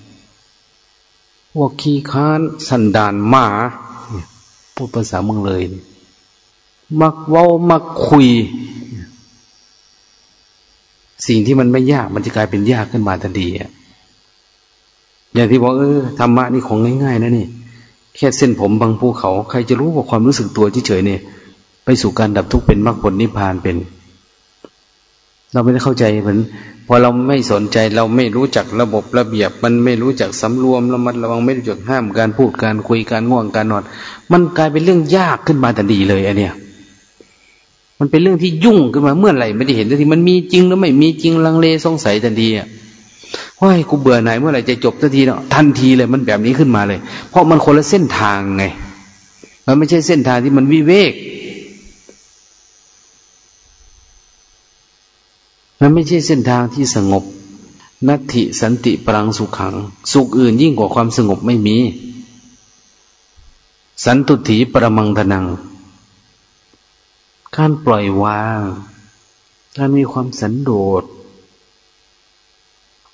พวกขี้ค้านสันดานหมาพูดภาษาเมืองเลย มักเว้ามักคุย สิ่งที่มันไม่ยากมันจะกลายเป็นยากขึ้นมาทันทีอะอย่างที่บอกเออธรรมะนี่ของง่ายๆนะนี่แค่เส้นผมบางภูเขาใครจะรู้ว่าความรู้สึกตัวเฉยๆเนี่ยไปสู่การดับทุกข์เป็นมรรคผลนิพพานเป็น เราไม่ได้เข้าใจเหมือน พอเราไม่สนใจเราไม่รู้จักระบบระเบียบ มันไม่รู้จักสำรวมระมัดระวังไม่รู้จักห้ามการพูดการคุยการง่วงการนอน มันกลายเป็นเรื่องยากขึ้นมาทันทีเลยอันเนี้ยมันเป็นเรื่องที่ยุ่งขึ้นมาเมื่อไหร่ไม่ได้เห็นทันทีมันมีจริงแล้วไม่มีจริงลังเลสงสัยทันทีอะว่ากูเบื่อไหนเมื่อไหร่จะจบทันทีเนาะทันทีเลยมันแบบนี้ขึ้นมาเลย เพราะมันคนละเส้นทางไง มันไม่ใช่เส้นทางที่มันวิเวก มันไม่ใช่เส้นทางที่สงบ นัตถิสันติปรังสุขขัง สุขอื่นยิ่งกว่าความสงบไม่มี สันตุถีปรมังทนัง การปล่อยวาง การมีความสันโดษ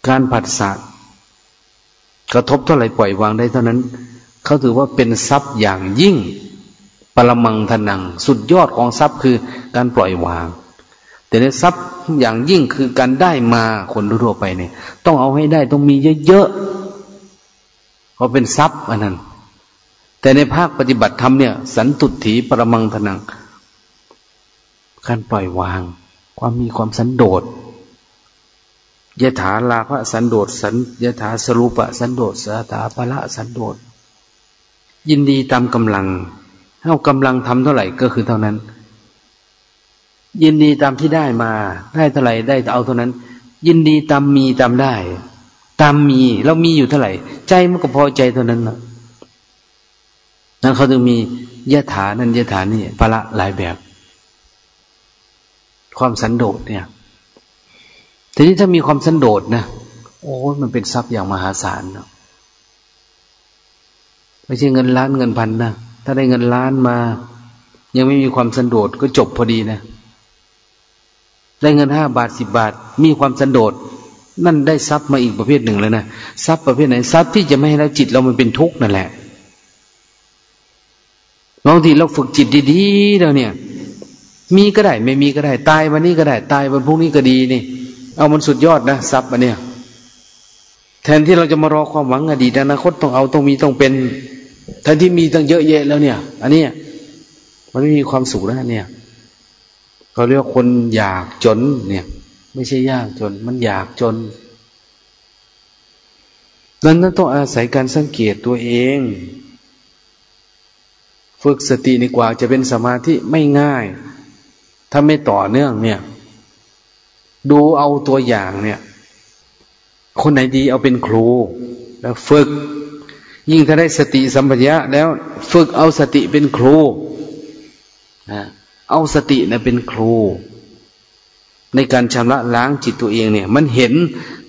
การผัดสะกระทบเท่าไหร่ปล่อยวางได้เท่านั้น เขาถือว่าเป็นทรัพย์อย่างยิ่ง ปรมังทนัง สุดยอดของทรัพย์คือการปล่อยวาง แต่ในทรัพย์อย่างยิ่งคือการได้มาคนทั่วไปเนี่ย ต้องเอาให้ได้ต้องมีเยอะๆเขาเป็นทรัพย์อันนั้น แต่ในภาคปฏิบัติธรรมเนี่ย สันตุถีปรมังทนังการปล่อยวาง ความมีความสันโดษยถาลาภสันโดษสันยถาสรุปะสันโดษสถาภละสันโดษยินดีตามกำลังเท่ากำลังทำเท่าไหร่ก็คือเท่านั้น ยินดีตามที่ได้มา ได้เท่าไหร่ได้เอาเท่านั้น ยินดีตามมีตามได้ ตามมีเรามีอยู่เท่าไหร่ ใจมันก็พอใจเท่านั้นนะนั้นเขาถึงมียะถานั่นยะถานี่พละหลายแบบ ความสันโดษเนี่ยทีนี้ถ้ามีความสันโดษนะโอ้มันเป็นทรัพย์อย่างมหาศาลเนาะไม่ใช่เงินล้านเงินพันนะถ้าได้เงินล้านมา ยังไม่มีความสันโดษก็จบพอดีนะ ได้เงินห้าบาทสิบบาท มีความสันโดษนั่นได้ทรัพย์มาอีกประเภทหนึ่งเลยนะทรัพย์ประเภทไหนทรัพย์ที่จะไม่ให้เราจิตเรามันเป็นทุกข์นั่นแหละบางทีเราฝึกจิตดีๆเราเนี่ย มีก็ได้ ไม่มีก็ได้ ตายวันนี้ก็ได้ ตายวันพรุ่งนี้ก็ดีนี่ เอามันสุดยอดนะทรัพย์อันเนี้ยแทนที่เราจะมารอความหวังอดีตอนาคตต้องเอาต้องมีต้องเป็นแทนที่มีตั้งเยอะแยะแล้วเนี่ย อันนี้มันไม่มีความสุขแล้วเนี่ย เขาเรียกคนอยากจน เนี่ย ไม่ใช่ยากจน มันอยากจนนั้นนั่นต้องอาศัยการสังเกตตัวเอง ฝึกสติดีกว่าจะเป็นสมาธิไม่ง่าย ถ้าไม่ต่อเนื่องเนี่ย ดูเอาตัวอย่างเนี่ย คนไหนดีเอาเป็นครู แล้วฝึก ยิ่งถ้าได้สติสัมปชัญญะแล้ว ฝึกเอาสติเป็นครูนะ เอาสตินะเป็นครู ในการชำระล้างจิตตัวเองเนี่ย มันเห็น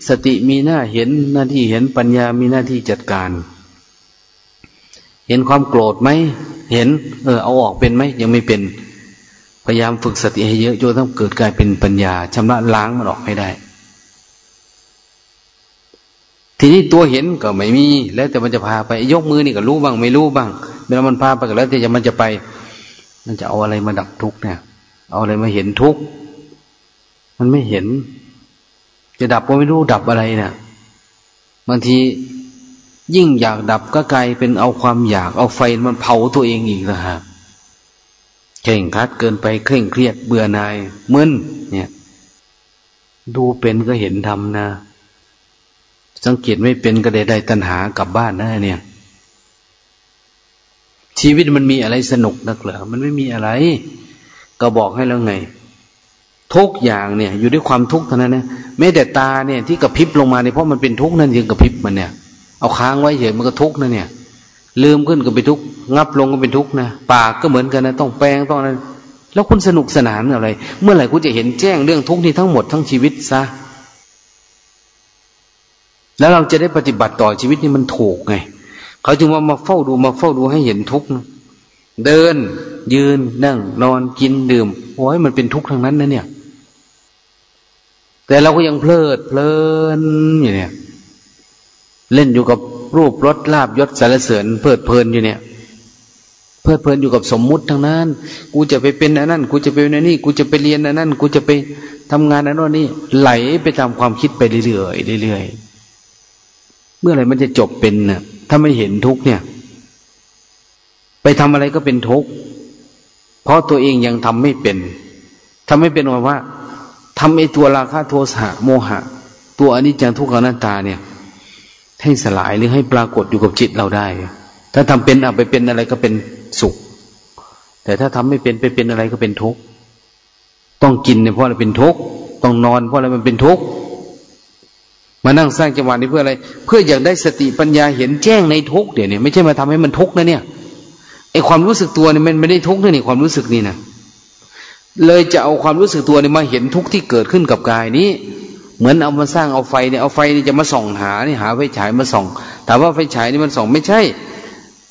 สติมีหน้าเห็นหน้าที่เห็นปัญญามีหน้าที่จัดการ เห็นความโกรธไหมเห็น เออเอาออกเป็นไหมยังไม่เป็น พยายามฝึกสติให้เยอะจนต้องเกิดกลายเป็นปัญญาชำระล้างมันออกให้ได้ทีนี้ตัวเห็นก็ไม่มี แล้วแต่มันจะพาไปยกมือนี่ก็รู้บ้าง ไม่รู้บ้างเวลามันพาไปก็แล้วแต่จะมันจะไป มันจะเอาอะไรมาดับทุกข์เนี่ย เอาอะไรมาเห็นทุกข์มันไม่เห็น จะดับก็ไม่รู้ดับอะไรเนี่ยบางทียิ่งอยากดับก็กลายเป็นเอาความอยาก เอาไฟมันเผาตัวเองอีกนะฮะเข่งคัดเกินไปเคร่งเครียดเบื่อนายมึนเนี่ย ดูเป็นก็เห็นทำนะ สังเกตไม่เป็นก็ได้ได้ตัณหากลับบ้านนะเนี่ย ชีวิตมันมีอะไรสนุกนักเหรอมันไม่มีอะไร ก็บอกให้แล้วไง ทุกอย่างเนี่ย อยู่ด้วยความทุกข์เท่านั้นนะแม้แต่ตาเนี่ย ที่กระพริบลงมาเนี่ยเพราะมันเป็นทุกข์นั่นยังกระพริบมันเนี่ย เอาค้างไว้เฉยมันก็ทุกข์นะเนี่ย ลืมขึ้นก็เป็นทุกข์งับลงก็เป็นทุกข์นะปากก็เหมือนกันนะต้องแปลงต้องอะไรแล้วคุณสนุกสนานอะไร เมื่อไหร่คุณจะเห็นแจ้งเรื่องทุกข์นี้ทั้งหมดทั้งชีวิตซะแล้วเราจะได้ปฏิบัติต่อชีวิตนี้มันถูกไง เขาจึงว่ามาเฝ้าดูมาเฝ้าดูให้เห็นทุกข์เดิน ยืนนั่ง นอนกินดื่มโอ้ยมันเป็นทุกข์ทั้งนั้นนะเนี่ย แต่เราก็ยังเพลิดเพลินอยู่เนี่ย เล่นอยู่กับรูปรสลาบยศสารเสริญเพลิดเพลินอยู่เนี่ยเพลิดเพลินอยู่กับสมมุติทั้งนั้น กูจะไปเป็นอันนั้น กูจะไปนอันนี้ กูจะไปเรียนอันนั้น กูจะไปทำงานอันนั้นนี่ไหลไปตามความคิดไปเรื่อยๆเรื่อยๆเมื่อไหร่มันจะจบเป็นเน่ะ ถ้าไม่เห็นทุกเนี่ย ไปทำอะไรก็เป็นทุกเพราะตัวเองยังทำไม่เป็นทำไม่เป็นว่าทำไอ้ตัวราคะโทสะโมหะ ตัวอนิจจังทุกขังนัตตาเนี่ย ให้สลายหรือให้ปรากฏอยู่กับจิตเราได้ ถ้าทำเป็นเอาไปเป็นอะไรก็เป็นสุข แต่ถ้าทำไม่เป็นไปเป็นอะไรก็เป็นทุกข์ต้องกินเนี่ยเพราะอะไรเป็นทุกข์ต้องนอนเพราะอะไรมันเป็นทุกข์ มานั่งสร้างจังหวะนี้เพื่ออะไร เพื่ออยากได้สติปัญญาเห็นแจ้งในทุกเดี๋ยวนี้ไม่ใช่มาทำให้มันทุกนะเนี่ยไอความรู้สึกตัวเนี่ยมันไม่ได้ทุกนะนี่ความรู้สึกนี่นะเลยจะเอาความรู้สึกตัวเนี่ยมาเห็นทุกที่เกิดขึ้นกับกายนี้ เหมือนเอามาสร้างเอาไฟเนี่ยเอาไฟนี่จะมาส่องหาเนี่ยหาไฟฉายมาส่องแต่ว่าไฟฉายนี่มันส่องไม่ใช่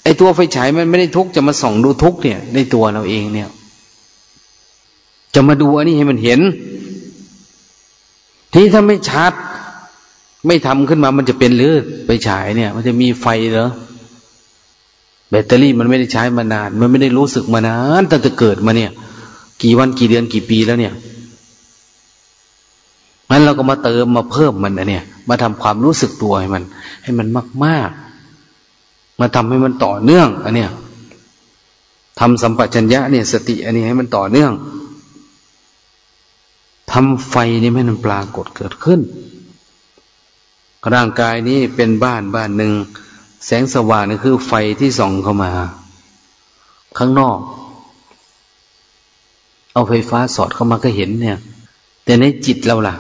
ไอตัวไฟฉายมันไม่ได้ทุกจะมาส่องดูทุกเนี่ยในตัวเราเองเนี่ย จะมาดูอันนี้ให้มันเห็น ทีถ้าไม่ชัด ไม่ทำขึ้นมามันจะเป็นเลือดไฟฉายเนี่ย มันจะมีไฟเหรอแบตเตอรี่มันไม่ได้ใช้มานาน มันไม่ได้รู้สึกมานานตั้งแต่เกิดมาเนี่ย กี่วันกี่เดือนกี่ปีแล้วเนี่ยงั้นเราก็มาเติมมาเพิ่มมันนะเนี่ย มาทำความรู้สึกตัวให้มัน ให้มันมาก ๆ มาทำให้มันต่อเนื่องอันเนี้ยทำสัมปชัญญะเนี่ยสติอันนี้ให้มันต่อเนื่องทำไฟนี่ให้มันปรากฏเกิดขึ้น ร่างกายนี้เป็นบ้านบ้านหนึ่ง แสงสว่างนี่คือไฟที่ส่องเข้ามา ข้างนอก เอาไฟฟ้าสอดเข้ามาก็เห็นเนี่ย แต่ในจิตเราล่ะ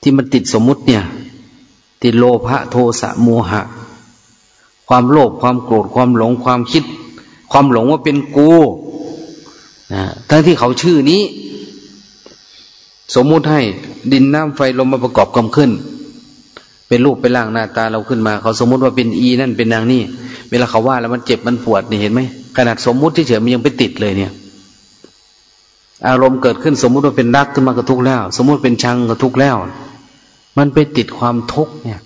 ที่มันติดสมมุติเนี่ย ติดโลภะโทสะโมหะ ความโลภความโกรธความหลงความคิด ความหลงว่าเป็นกูนะทั้งที่เขาชื่อนี้ สมมุติให้ดินน้ำไฟลมมาประกอบกันขึ้น เป็นรูปเป็นร่างหน้าตาเราขึ้นมา เขาสมมุติว่าเป็นอีนั่นเป็นนางนี่ เวลาเขาว่าแล้วมันเจ็บมันปวดนี่เห็นไหมขนาดสมมุติที่เฉยมันยังไปติดเลยเนี่ย อารมณ์เกิดขึ้นสมมุติว่าเป็นรักขึ้นมาก็ทุกแล้ว สมมุติเป็นชังก็ทุกแล้ว มันไปติดความทุกข์เนี่ย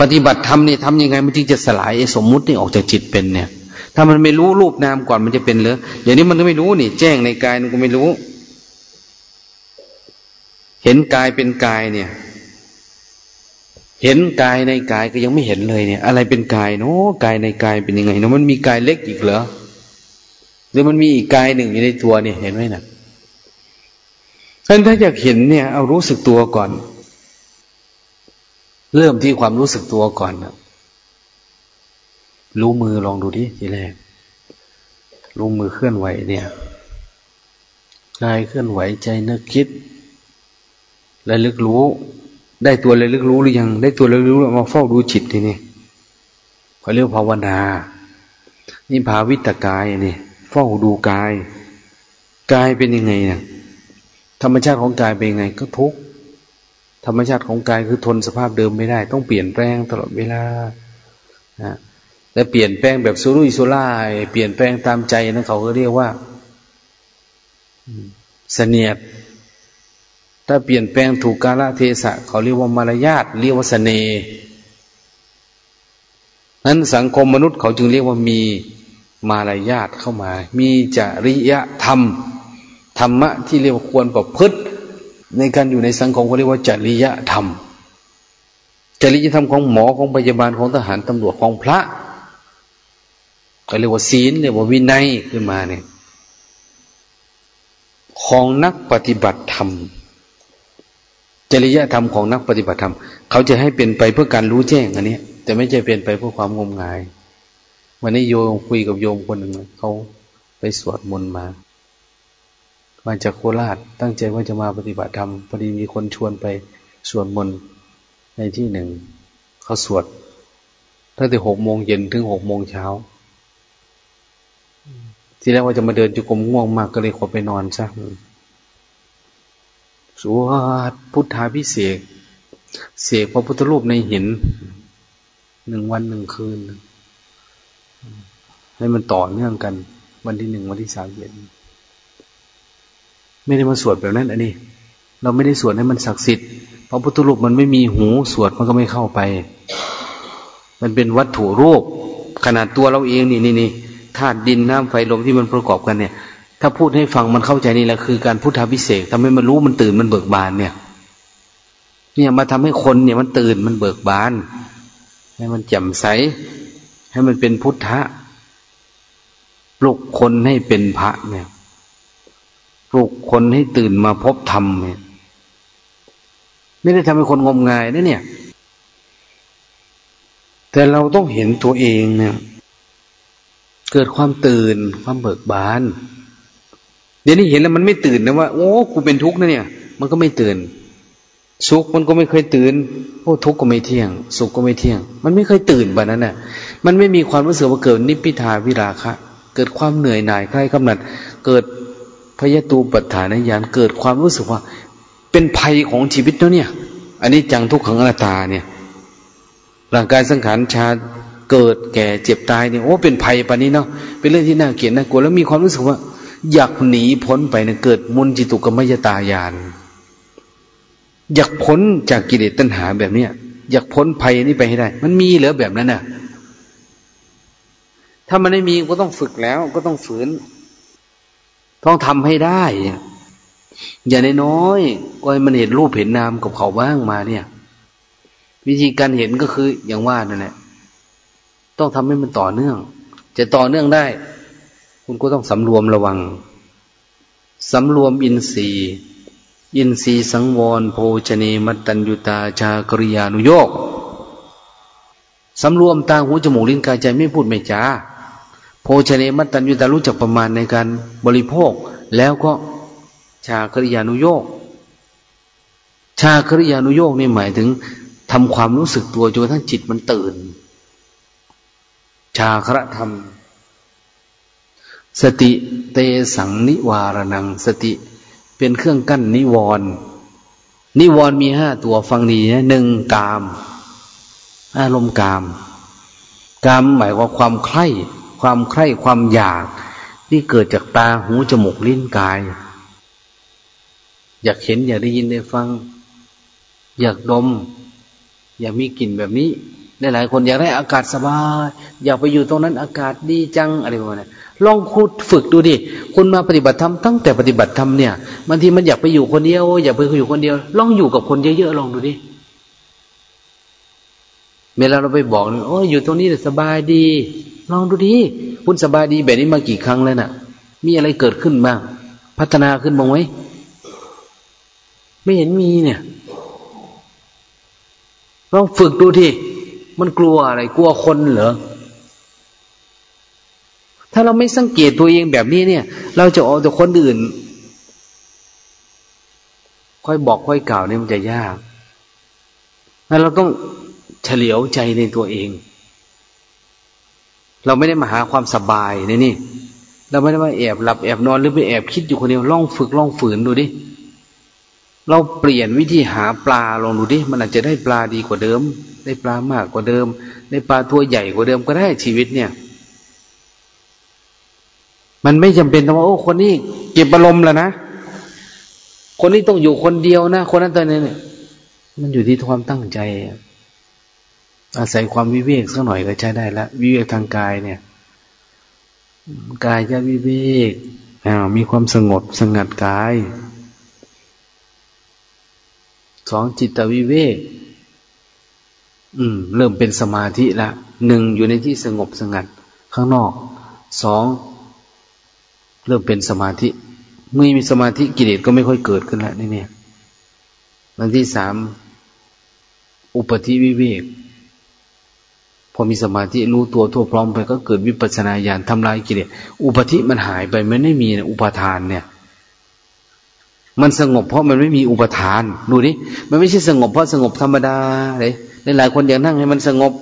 ปฏิบัติธรรมนี่ทำยังไงมันจึงจะสลายสมมุตินี่ออกจากจิตเป็นเนี่ย ถ้ามันไม่รู้รูปนามก่อนมันจะเป็นเหรออย่างนี้มันก็ไม่รู้นี่ แจ้งในกายมันก็ไม่รู้ เห็นกายเป็นกายเนี่ย เห็นกายในกายก็ยังไม่เห็นเลยเนี่ย อะไรเป็นกายเนาะกายในกายเป็นยังไงเนาะมันมีกายเล็กอีกเหรอหรือมันมีอีกกายหนึ่งอยู่ในตัวเนี่ยเห็นไหมนะท่านถ้าอยากเห็นเนี่ยเอารู้สึกตัวก่อน เริ่มที่ความรู้สึกตัวก่อนนะรู้มือลองดูดิทีแรกรู้มือเคลื่อนไหวเนี่ยกายเคลื่อนไหวใจนึกคิดระลึกรู้ ได้ตัวระลึกรู้หรือยัง ได้ตัวระลึกรู้มาเฝ้าดูจิตทีนี่เขาเรียกภาวนา นี่ภาวิตกายนี่เฝ้าดูกาย กายเป็นยังไงเนี่ยธรรมชาติของกายเป็นยังไง ก็ทุกข์ธรรมชาติของกายคือทนสภาพเดิมไม่ได้ ต้องเปลี่ยนแปลงตลอดเวลานะและเปลี่ยนแปลงแบบสุรุ่ยสุร่ายเปลี่ยนแปลงตามใจนั่นเขาก็เรียกว่าเสนียด ถ้าเปลี่ยนแปลงถูกกาลเทศะ เขาเรียกว่ามารยาทเรียกว่าเสน่ห์นั้นสังคมมนุษย์เขาจึงเรียกว่ามีมารยาทเข้ามา มีจริยธรรม ธรรมะที่เรียกว่าควรประพฤติ ในการอยู่ในสังคมเขาเรียกว่าจริยธรรม จริยธรรมของหมอของพยาบาลของทหารตำรวจของพระก็เรียกว่าศีลเรียกว่าวินัยขึ้นมาเนี่ย ของนักปฏิบัติธรรม จริยธรรมของนักปฏิบัติธรรม เขาจะให้เป็นไปเพื่อการรู้แจ้งอันนี้แต่ไม่ใช่เป็นไปเพื่อความงมงาย วันนี้โยมคุยกับโยมคนหนึ่งเขาไปสวดมนต์มามาจากโคราชตั้งใจว่าจะมาปฏิบัติธรรมพอดีมีคนชวนไปสวดมนต์ในที่หนึ่งเขาสวดตั้งแต่หกโมงเย็นถึงหกโมงเช้าทีแรกว่าจะมาเดินจุกมง่วงมากก็เลยขอไปนอนซะ สวดพุทธาพิเศษเสกพระพุทธรูปในหินหนึ่งวันหนึ่งคืน ให้มันต่อเนื่องกัน วันที่หนึ่งวันที่สามเย็น ไม่ได้มาสวดแบบนั้น อันนี้ เราไม่ได้สวดให้มันศักดิ์สิทธิ์พระพุทธรูปมันไม่มีหูสวดมันก็ไม่เข้าไป มันเป็นวัตถุรูป ขนาดตัวเราเองนี่นี่นี่ธาตุดินน้ำไฟลมที่มันประกอบกันเนี่ย ถ้าพูดให้ฟังมันเข้าใจนี่แหละคือการพุทธพิเศษทำให้มันรู้มันตื่นมันเบิกบานเนี่ย เนี่ยมาทำให้คนเนี่ยมันตื่นมันเบิกบาน ให้มันแจ่มใส ให้มันเป็นพุทธะปลุกคนให้เป็นพระเนี่ยปลุกคนให้ตื่นมาพบธรรมเนี่ยไม่ได้ทำให้คนงมงายนะเนี่ย แต่เราต้องเห็นตัวเองเนี่ย เกิดความตื่นความเบิกบาน เดี๋ยวนี้เห็นแล้วมันไม่ตื่นนะว่าโอ้กูเป็นทุกข์นะเนี่ย มันก็ไม่ตื่น สุขมันก็ไม่เคยตื่นโอ้ทุกข์ก็ไม่เที่ยง สุขก็ไม่เที่ยง มันไม่เคยตื่นแบบนั้นน่ะ มันไม่มีความรู้สึกว่าเกิดนิพพิทาวิราคะ เกิดความเหนื่อยหน่ายใครกำนัด เกิดพยตูปัฏฐานญาณเกิดความรู้สึกว่า เป็นภัยของชีวิตแล้วเนี่ย อันนี้จังทุกขังอนัตตาเนี่ยร่างกายสังขารชาเกิดแก่เจ็บตายเนี่ยโอ้เป็นภัยปานนี้เนาะเป็นเรื่องที่น่าเกลียดน่ากลัวแล้วมีความรู้สึกว่า อยากหนีพ้นไปเนี่ยเกิดมุนจิตุกรรมยตายาน อยากพ้นจากกิเลสตัณหาแบบเนี้ยอยากพ้นภัยนี้ไปให้ได้ มันมีเหรอแบบนั้นน่ะ ถ้ามันไม่มีก็ต้องฝึกแล้ว ก็ต้องฝืน ต้องทำให้ได้ อย่าในน้อยก็ให้มันเห็นรูปเห็นนามกับเขาบ้างมาเนี่ย วิธีการเห็นก็คืออย่างว่านั่นแหละ ต้องทำให้มันต่อเนื่อง จะต่อเนื่องได้ คุณก็ต้องสำรวมระวัง สำรวมอินทรีย์อินทรีย์สังวร โภชเนมัตตัญญุตาชากริยานุโยกสำรวมตาหูจมูกลิ้นกายใจไม่พูดไม่จาโภชเนมัตตัญญุตารู้จักประมาณในการบริโภค แล้วก็ชากริยานุโยกชากริยานุโยกนี่หมายถึงทำความรู้สึกตัวจนทั้งจิตมันตื่น ชาครธรรม สติเตสังนิวารนัง สติเป็นเครื่องกั้นนิวรณ์นิวรณ์มีห้าตัวฟังดีนะหนึ่งกาม อารมณ์กาม กามหมายว่าความใคร่ความใคร่ความอยาก ที่เกิดจากตาหูจมูกลิ้นกาย อยากเห็นอยากได้ยินได้ฟัง อยากดม อยากมีกลิ่นแบบนี้หลายคนอยากได้อากาศสบาย อยากไปอยู่ตรงนั้นอากาศดีจังอะไรประมาณนี้ ลองคุดฝึกดูดิคุณมาปฏิบัติธรรมตั้งแต่ปฏิบัติธรรมเนี่ยบางทีมันอยากไปอยู่คนเดียว อยากไปอยู่คนเดียว ลองอยู่กับคนเยอะๆลองดูดิเวลาเราไปบอกโอ้ยอยู่ตรงนี้สบายดี ลองดูดิคุณสบายดีแบบนี้มากี่ครั้งแล้วนะ่ะ มีอะไรเกิดขึ้นบ้าง พัฒนาขึ้นบ้างไหมไม่เห็นมีเนี่ย ลองฝึกดูทีมันกลัวอะไร กลัวคนเหรอ ถ้าเราไม่สังเกตตัวเองแบบนี้เนี่ย เราจะเอาแต่คนอื่น ค่อยบอกค่อยกล่าวเนี่ยมันจะยากแล้วเราต้องเฉลียวใจในตัวเอง เราไม่ได้มาหาความสบายในนี่เราไม่ได้มาแอบหลับแอบนอนหรือไปแอบคิดอยู่คนเดียวล่องฝึกล่องฝืนดูดิเราเปลี่ยนวิธีหาปลาลองดูดิ มันอาจจะได้ปลาดีกว่าเดิม ได้ปลามากกว่าเดิม ได้ปลาตัวใหญ่กว่าเดิมก็ได้ชีวิตเนี่ย มันไม่จำเป็นต้องว่าโอ้คนนี้เก็บอารมณ์แล้วนะ คนนี้ต้องอยู่คนเดียวนะ คนนั้นตัวนี้เนี่ย มันอยู่ที่ความตั้งใจ อาศัยความวิเวกสักหน่อยก็ใช้ได้ละวิเวกทางกายเนี่ย กายจะวิเวกอ้าวมีความสงบสงัดกายสองจิตวิเวก อืม เริ่มเป็นสมาธิละหนึ่งอยู่ในที่สงบสงัด ข้างนอกสอง เริ่มเป็นสมาธิเมื่อมีสมาธิกิเลสก็ไม่ค่อยเกิดขึ้นแล้วนี่เนี่ยอันที่สามอุปธิวิเวกพอมีสมาธิรู้ตัวทั่วพร้อมไปก็เกิดวิปัสสนาญาณทำลายกิเลสอุปธิมันหายไปมันไม่มีนะอุปทานเนี่ย มันสงบเพราะมันไม่มีอุปทาน ดูดิมันไม่ใช่สงบเพราะสงบธรรมดาเลยหลายคนอยากนั่งให้มันสงบ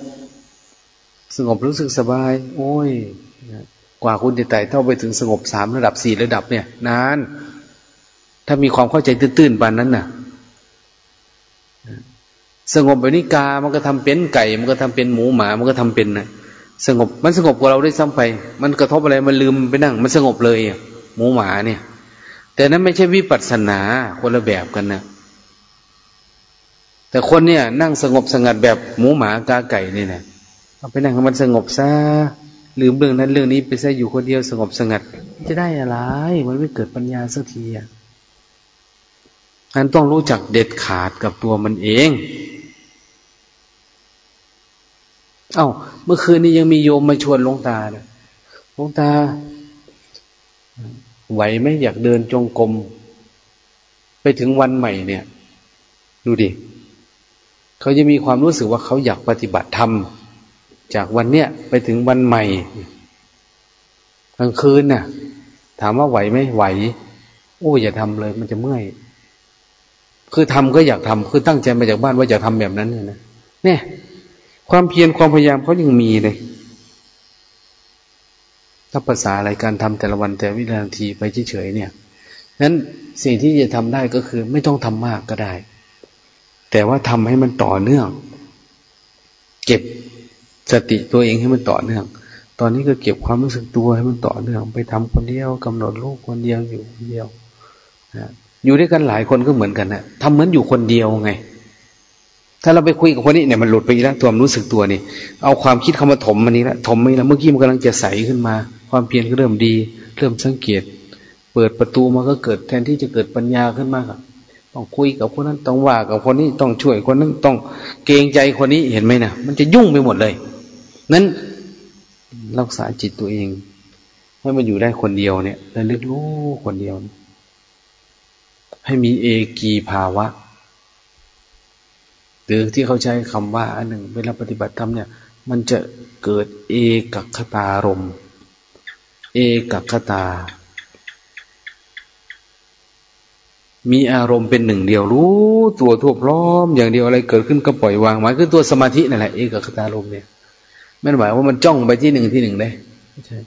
สงบรู้สึกสบาย โอ้ย กว่าคุณจะไต่เท่าไปถึงสงบสามระดับสี่ระดับเนี่ย นาน ถ้ามีความเข้าใจตื้นๆปานนั้นน่ะ สงบแบบนี้กา มันก็ทำเป็นไก่ มันก็ทำเป็นหมูหมา มันก็ทำเป็นนะสงบ มันสงบกว่าเราได้ซ้ำไป มันกระทบอะไร มันลืมไปนั่ง มันสงบเลยหมูหมาเนี่ย แต่นั้นไม่ใช่วิปัสสนาคนละแบบกันนะแต่คนเนี่ย นั่งสงบสงัดแบบหมูหมากาไก่นี่นะเอาไปนั่งให้มันสงบซะ ลืมเรื่องนั้นเรื่องนี้ไปซะอยู่คนเดียวสงบสงัด จะได้อะไร มันไม่เกิดปัญญาสักทีอะนั้นต้องรู้จักเด็ดขาดกับตัวมันเอง เอา้า เมื่อคืนนี้ยังมีโยมมาชวนหลวงตาเนี่ยหลวงตา ไหวไหมอยากเดินจงกรมไปถึงวันใหม่เนี่ย ดูดิ เขาจะมีความรู้สึกว่าเขาอยากปฏิบัติธรรม จากวันเนี้ยไปถึงวันใหม่กลางคืนน่ะ ถามว่าไหวไหมไหวโอ้อย่าทำเลยมันจะเมื่อยคือทำก็อยากทำคือตั้งใจมาจากบ้านว่าอยากทำแบบนั้นเนี่ยนะเนี่ย ความเพียรความพยายามเขายังมีเลยถ้าภาษาอะไรการทำแต่ละวันแต่วินาทีไปเฉยๆเนี่ยนั้นสิ่งที่จะทำได้ก็คือ ไม่ต้องทำมากก็ได้ แต่ว่าทำให้มันต่อเนื่อง เก็บ สติตัวเองให้มันต่อเนื่อง ตอนนี้ก็เก็บความรู้สึกตัวให้มันต่อเนื่อง ไปทำคนเดียวกำหนดลูกคนเดียวอยู่คนเดียวอยู่ด้วยกันหลายคนก็เหมือนกันนะทำเหมือนอยู่คนเดียวไง ถ้าเราไปคุยกับคนนี้เนี่ยมันหลุดไปอีกแล้วตัวมันรู้สึกตัวนี่เอาความคิดเข้ามาถมมันนี้ละถมมันแล้วเมื่อกี้มันกำลังจะใสขึ้นมา ความเพียรก็เริ่มดี เริ่มสังเกต เปิดประตูมันก็เกิดแทนที่จะเกิดปัญญาขึ้นมาครับต้องคุยกับคนนั้นต้องว่ากับคนนี้ต้องช่วยคนนั้นต้องเกรงใจคนนี้เห็นไหมนะมันจะยุ่งไปหมดเลย นั้นรักษาจิตตัวเอง ให้มันอยู่ได้คนเดียวเนี่ยระลึกรู้คนเดียว ให้มีเอกีภาวะหรือที่เขาใช้คำว่า อันหนึ่งเวลาปฏิบัติธรรมเนี่ย มันจะเกิดเอกัคตารม เอกัคตา มีอารมณ์เป็นหนึ่งเดียวรู้ ตัวทั่วพร้อม อย่างเดียวอะไรเกิดขึ้นก็ปล่อยวางหมายคือตัวสมาธินั่นแหละเอกัคตารมเนี่ย ไม่หมายว่ามันจ้องไปที่หนึ่งที่หนึ่งเลยไม่ใช่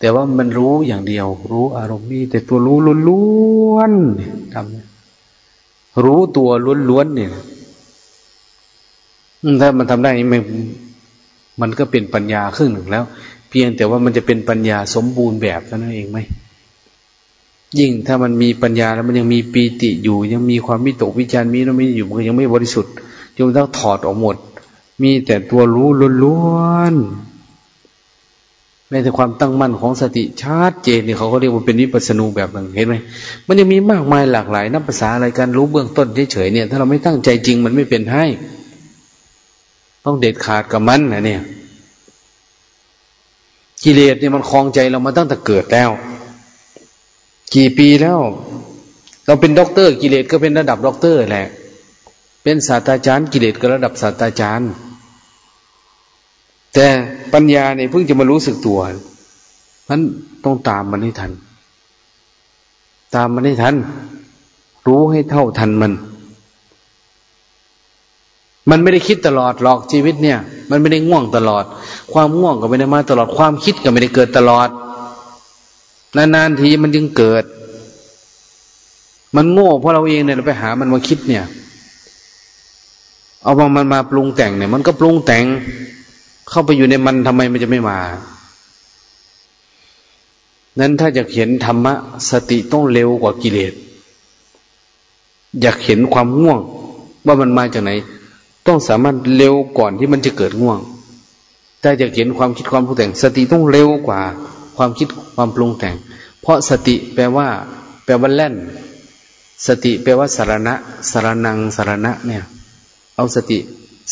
แต่ว่ามันรู้อย่างเดียว รู้อารมณ์นี่แต่ตัวรู้ล้วนๆทำรู้ตัวล้วนๆเนี่ยถ้ามันทำได้นี่มันมันก็เป็นปัญญาครึ่งหนึ่งแล้ว เพียงแต่ว่ามันจะเป็นปัญญาสมบูรณ์แบบนั่นเองไหมยิ่งถ้ามันมีปัญญาแล้วมันยังมีปีติอยู่ ยังมีความมิตกวิจารมีแล้วไม่อยู่มันยังไม่บริสุทธิ์จงต้องถอดออกหมด มีแต่ตัวรู้ล้วนๆในแต่ความตั้งมั่นของสติชัดเจนเนี่ยเขาก็เรียกว่าเป็นวิปัสสนูแบบหนึ่งเห็นไหมมันยังมีมากมายหลากหลายนับภาษาอะไรกับรู้เบื้องต้นเฉยๆเนี่ย ถ้าเราไม่ตั้งใจจริงมันไม่เป็นให้ ต้องเด็ดขาดกับมันนะเนี่ยกิเลสเนี่ยมันครองใจเรามาตั้งแต่เกิดแล้ว กี่ปีแล้ว เราเป็นด็อกเตอร์กิเลสก็เป็นระดับด็อกเตอร์แหละ เป็นศาสตราจารย์กิเลสก็ระดับศาสตราจารย์ แต่ปัญญาเนี่ยเพิ่งจะมารู้สึกตัวมันต้องตามมันให้ทัน ตามมันให้ทัน รู้ให้เท่าทันมัน มันไม่ได้คิดตลอดหรอกชีวิตเนี่ย มันไม่ได้ง่วงตลอด ความง่วงก็ไม่ได้มาตลอด ความคิดก็ไม่ได้เกิดตลอด นานๆทีมันจึงเกิด มันโง่เพราะเราเองเนี่ยเราไปหามันมาคิดเนี่ย เอามามันมาปรุงแต่งเนี่ย มันก็ปรุงแต่ง เข้าไปอยู่ในมันทำไมมันจะไม่มา นั้นถ้าอยากเห็นธรรมะ สติต้องเร็วกว่ากิเลส อยากเห็นความง่วง ว่ามันมาจากไหน ต้องสามารถเร็วก่อนที่มันจะเกิดง่วงแต่จะเห็นความคิดความปรุงแต่ง สติต้องเร็วกว่า ความคิดความปรุงแต่ง เพราะสติแปลว่า แปลว่าแล่น สติแปลว่าสารณะสารนังสารณะเนี่ย เอาสติ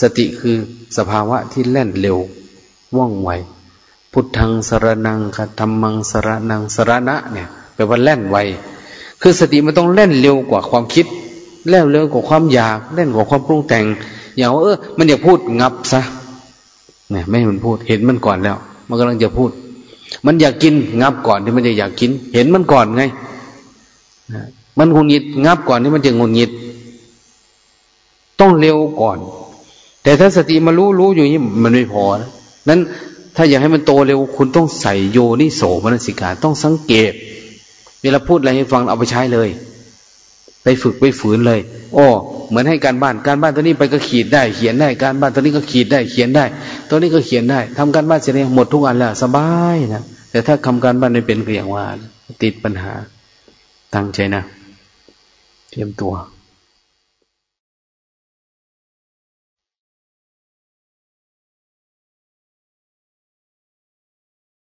สติคือสภาวะที่แล่นเร็ว ว่องไว พุทธังสารนังคัธรรมังสารนังสารณะเนี่ยแปลว่าแล่นไว คือสติมันต้องแล่นเร็วกว่าความคิด แล่นเร็วกว่าความอยาก แล่นกว่าความปรุงแต่ง อย่างว่าเออ มันอยากพูดงับซะเนี่ยไม่ให้มันพูด เห็นมันก่อนแล้ว มันกำลังจะพูด มันอยากกินงับก่อนที่มันจะอยากกิน เห็นมันก่อนไง มันงุนงิดงับก่อนที่มันจะงุนงิด ต้องเร็วก่อน แต่ถ้าสติมารู้รู้อยู่นี่มันไม่พอนะนั้นถ้าอยากให้มันโตเร็วคุณต้องใส่โยนิโสมนสิกาต้องสังเกต เวลาพูดอะไรให้ฟังเอาไปใช้เลย ไปฝึกไปฝืนเลยโอ้เหมือนให้การบ้านการบ้านตัวนี้ไปก็ขีดได้ เขียนได้การบ้านตัวนี้ก็ขีดได้ เขียนได้ ตัวนี้ก็เขียนได้ทำการบ้านเสร็จแล้วหมดทุกอันแล้วสบายนะแต่ถ้าทำการบ้านไม่เป็นก็อย่างว่าติดปัญหาตั้งใจนะ เตรียมตัว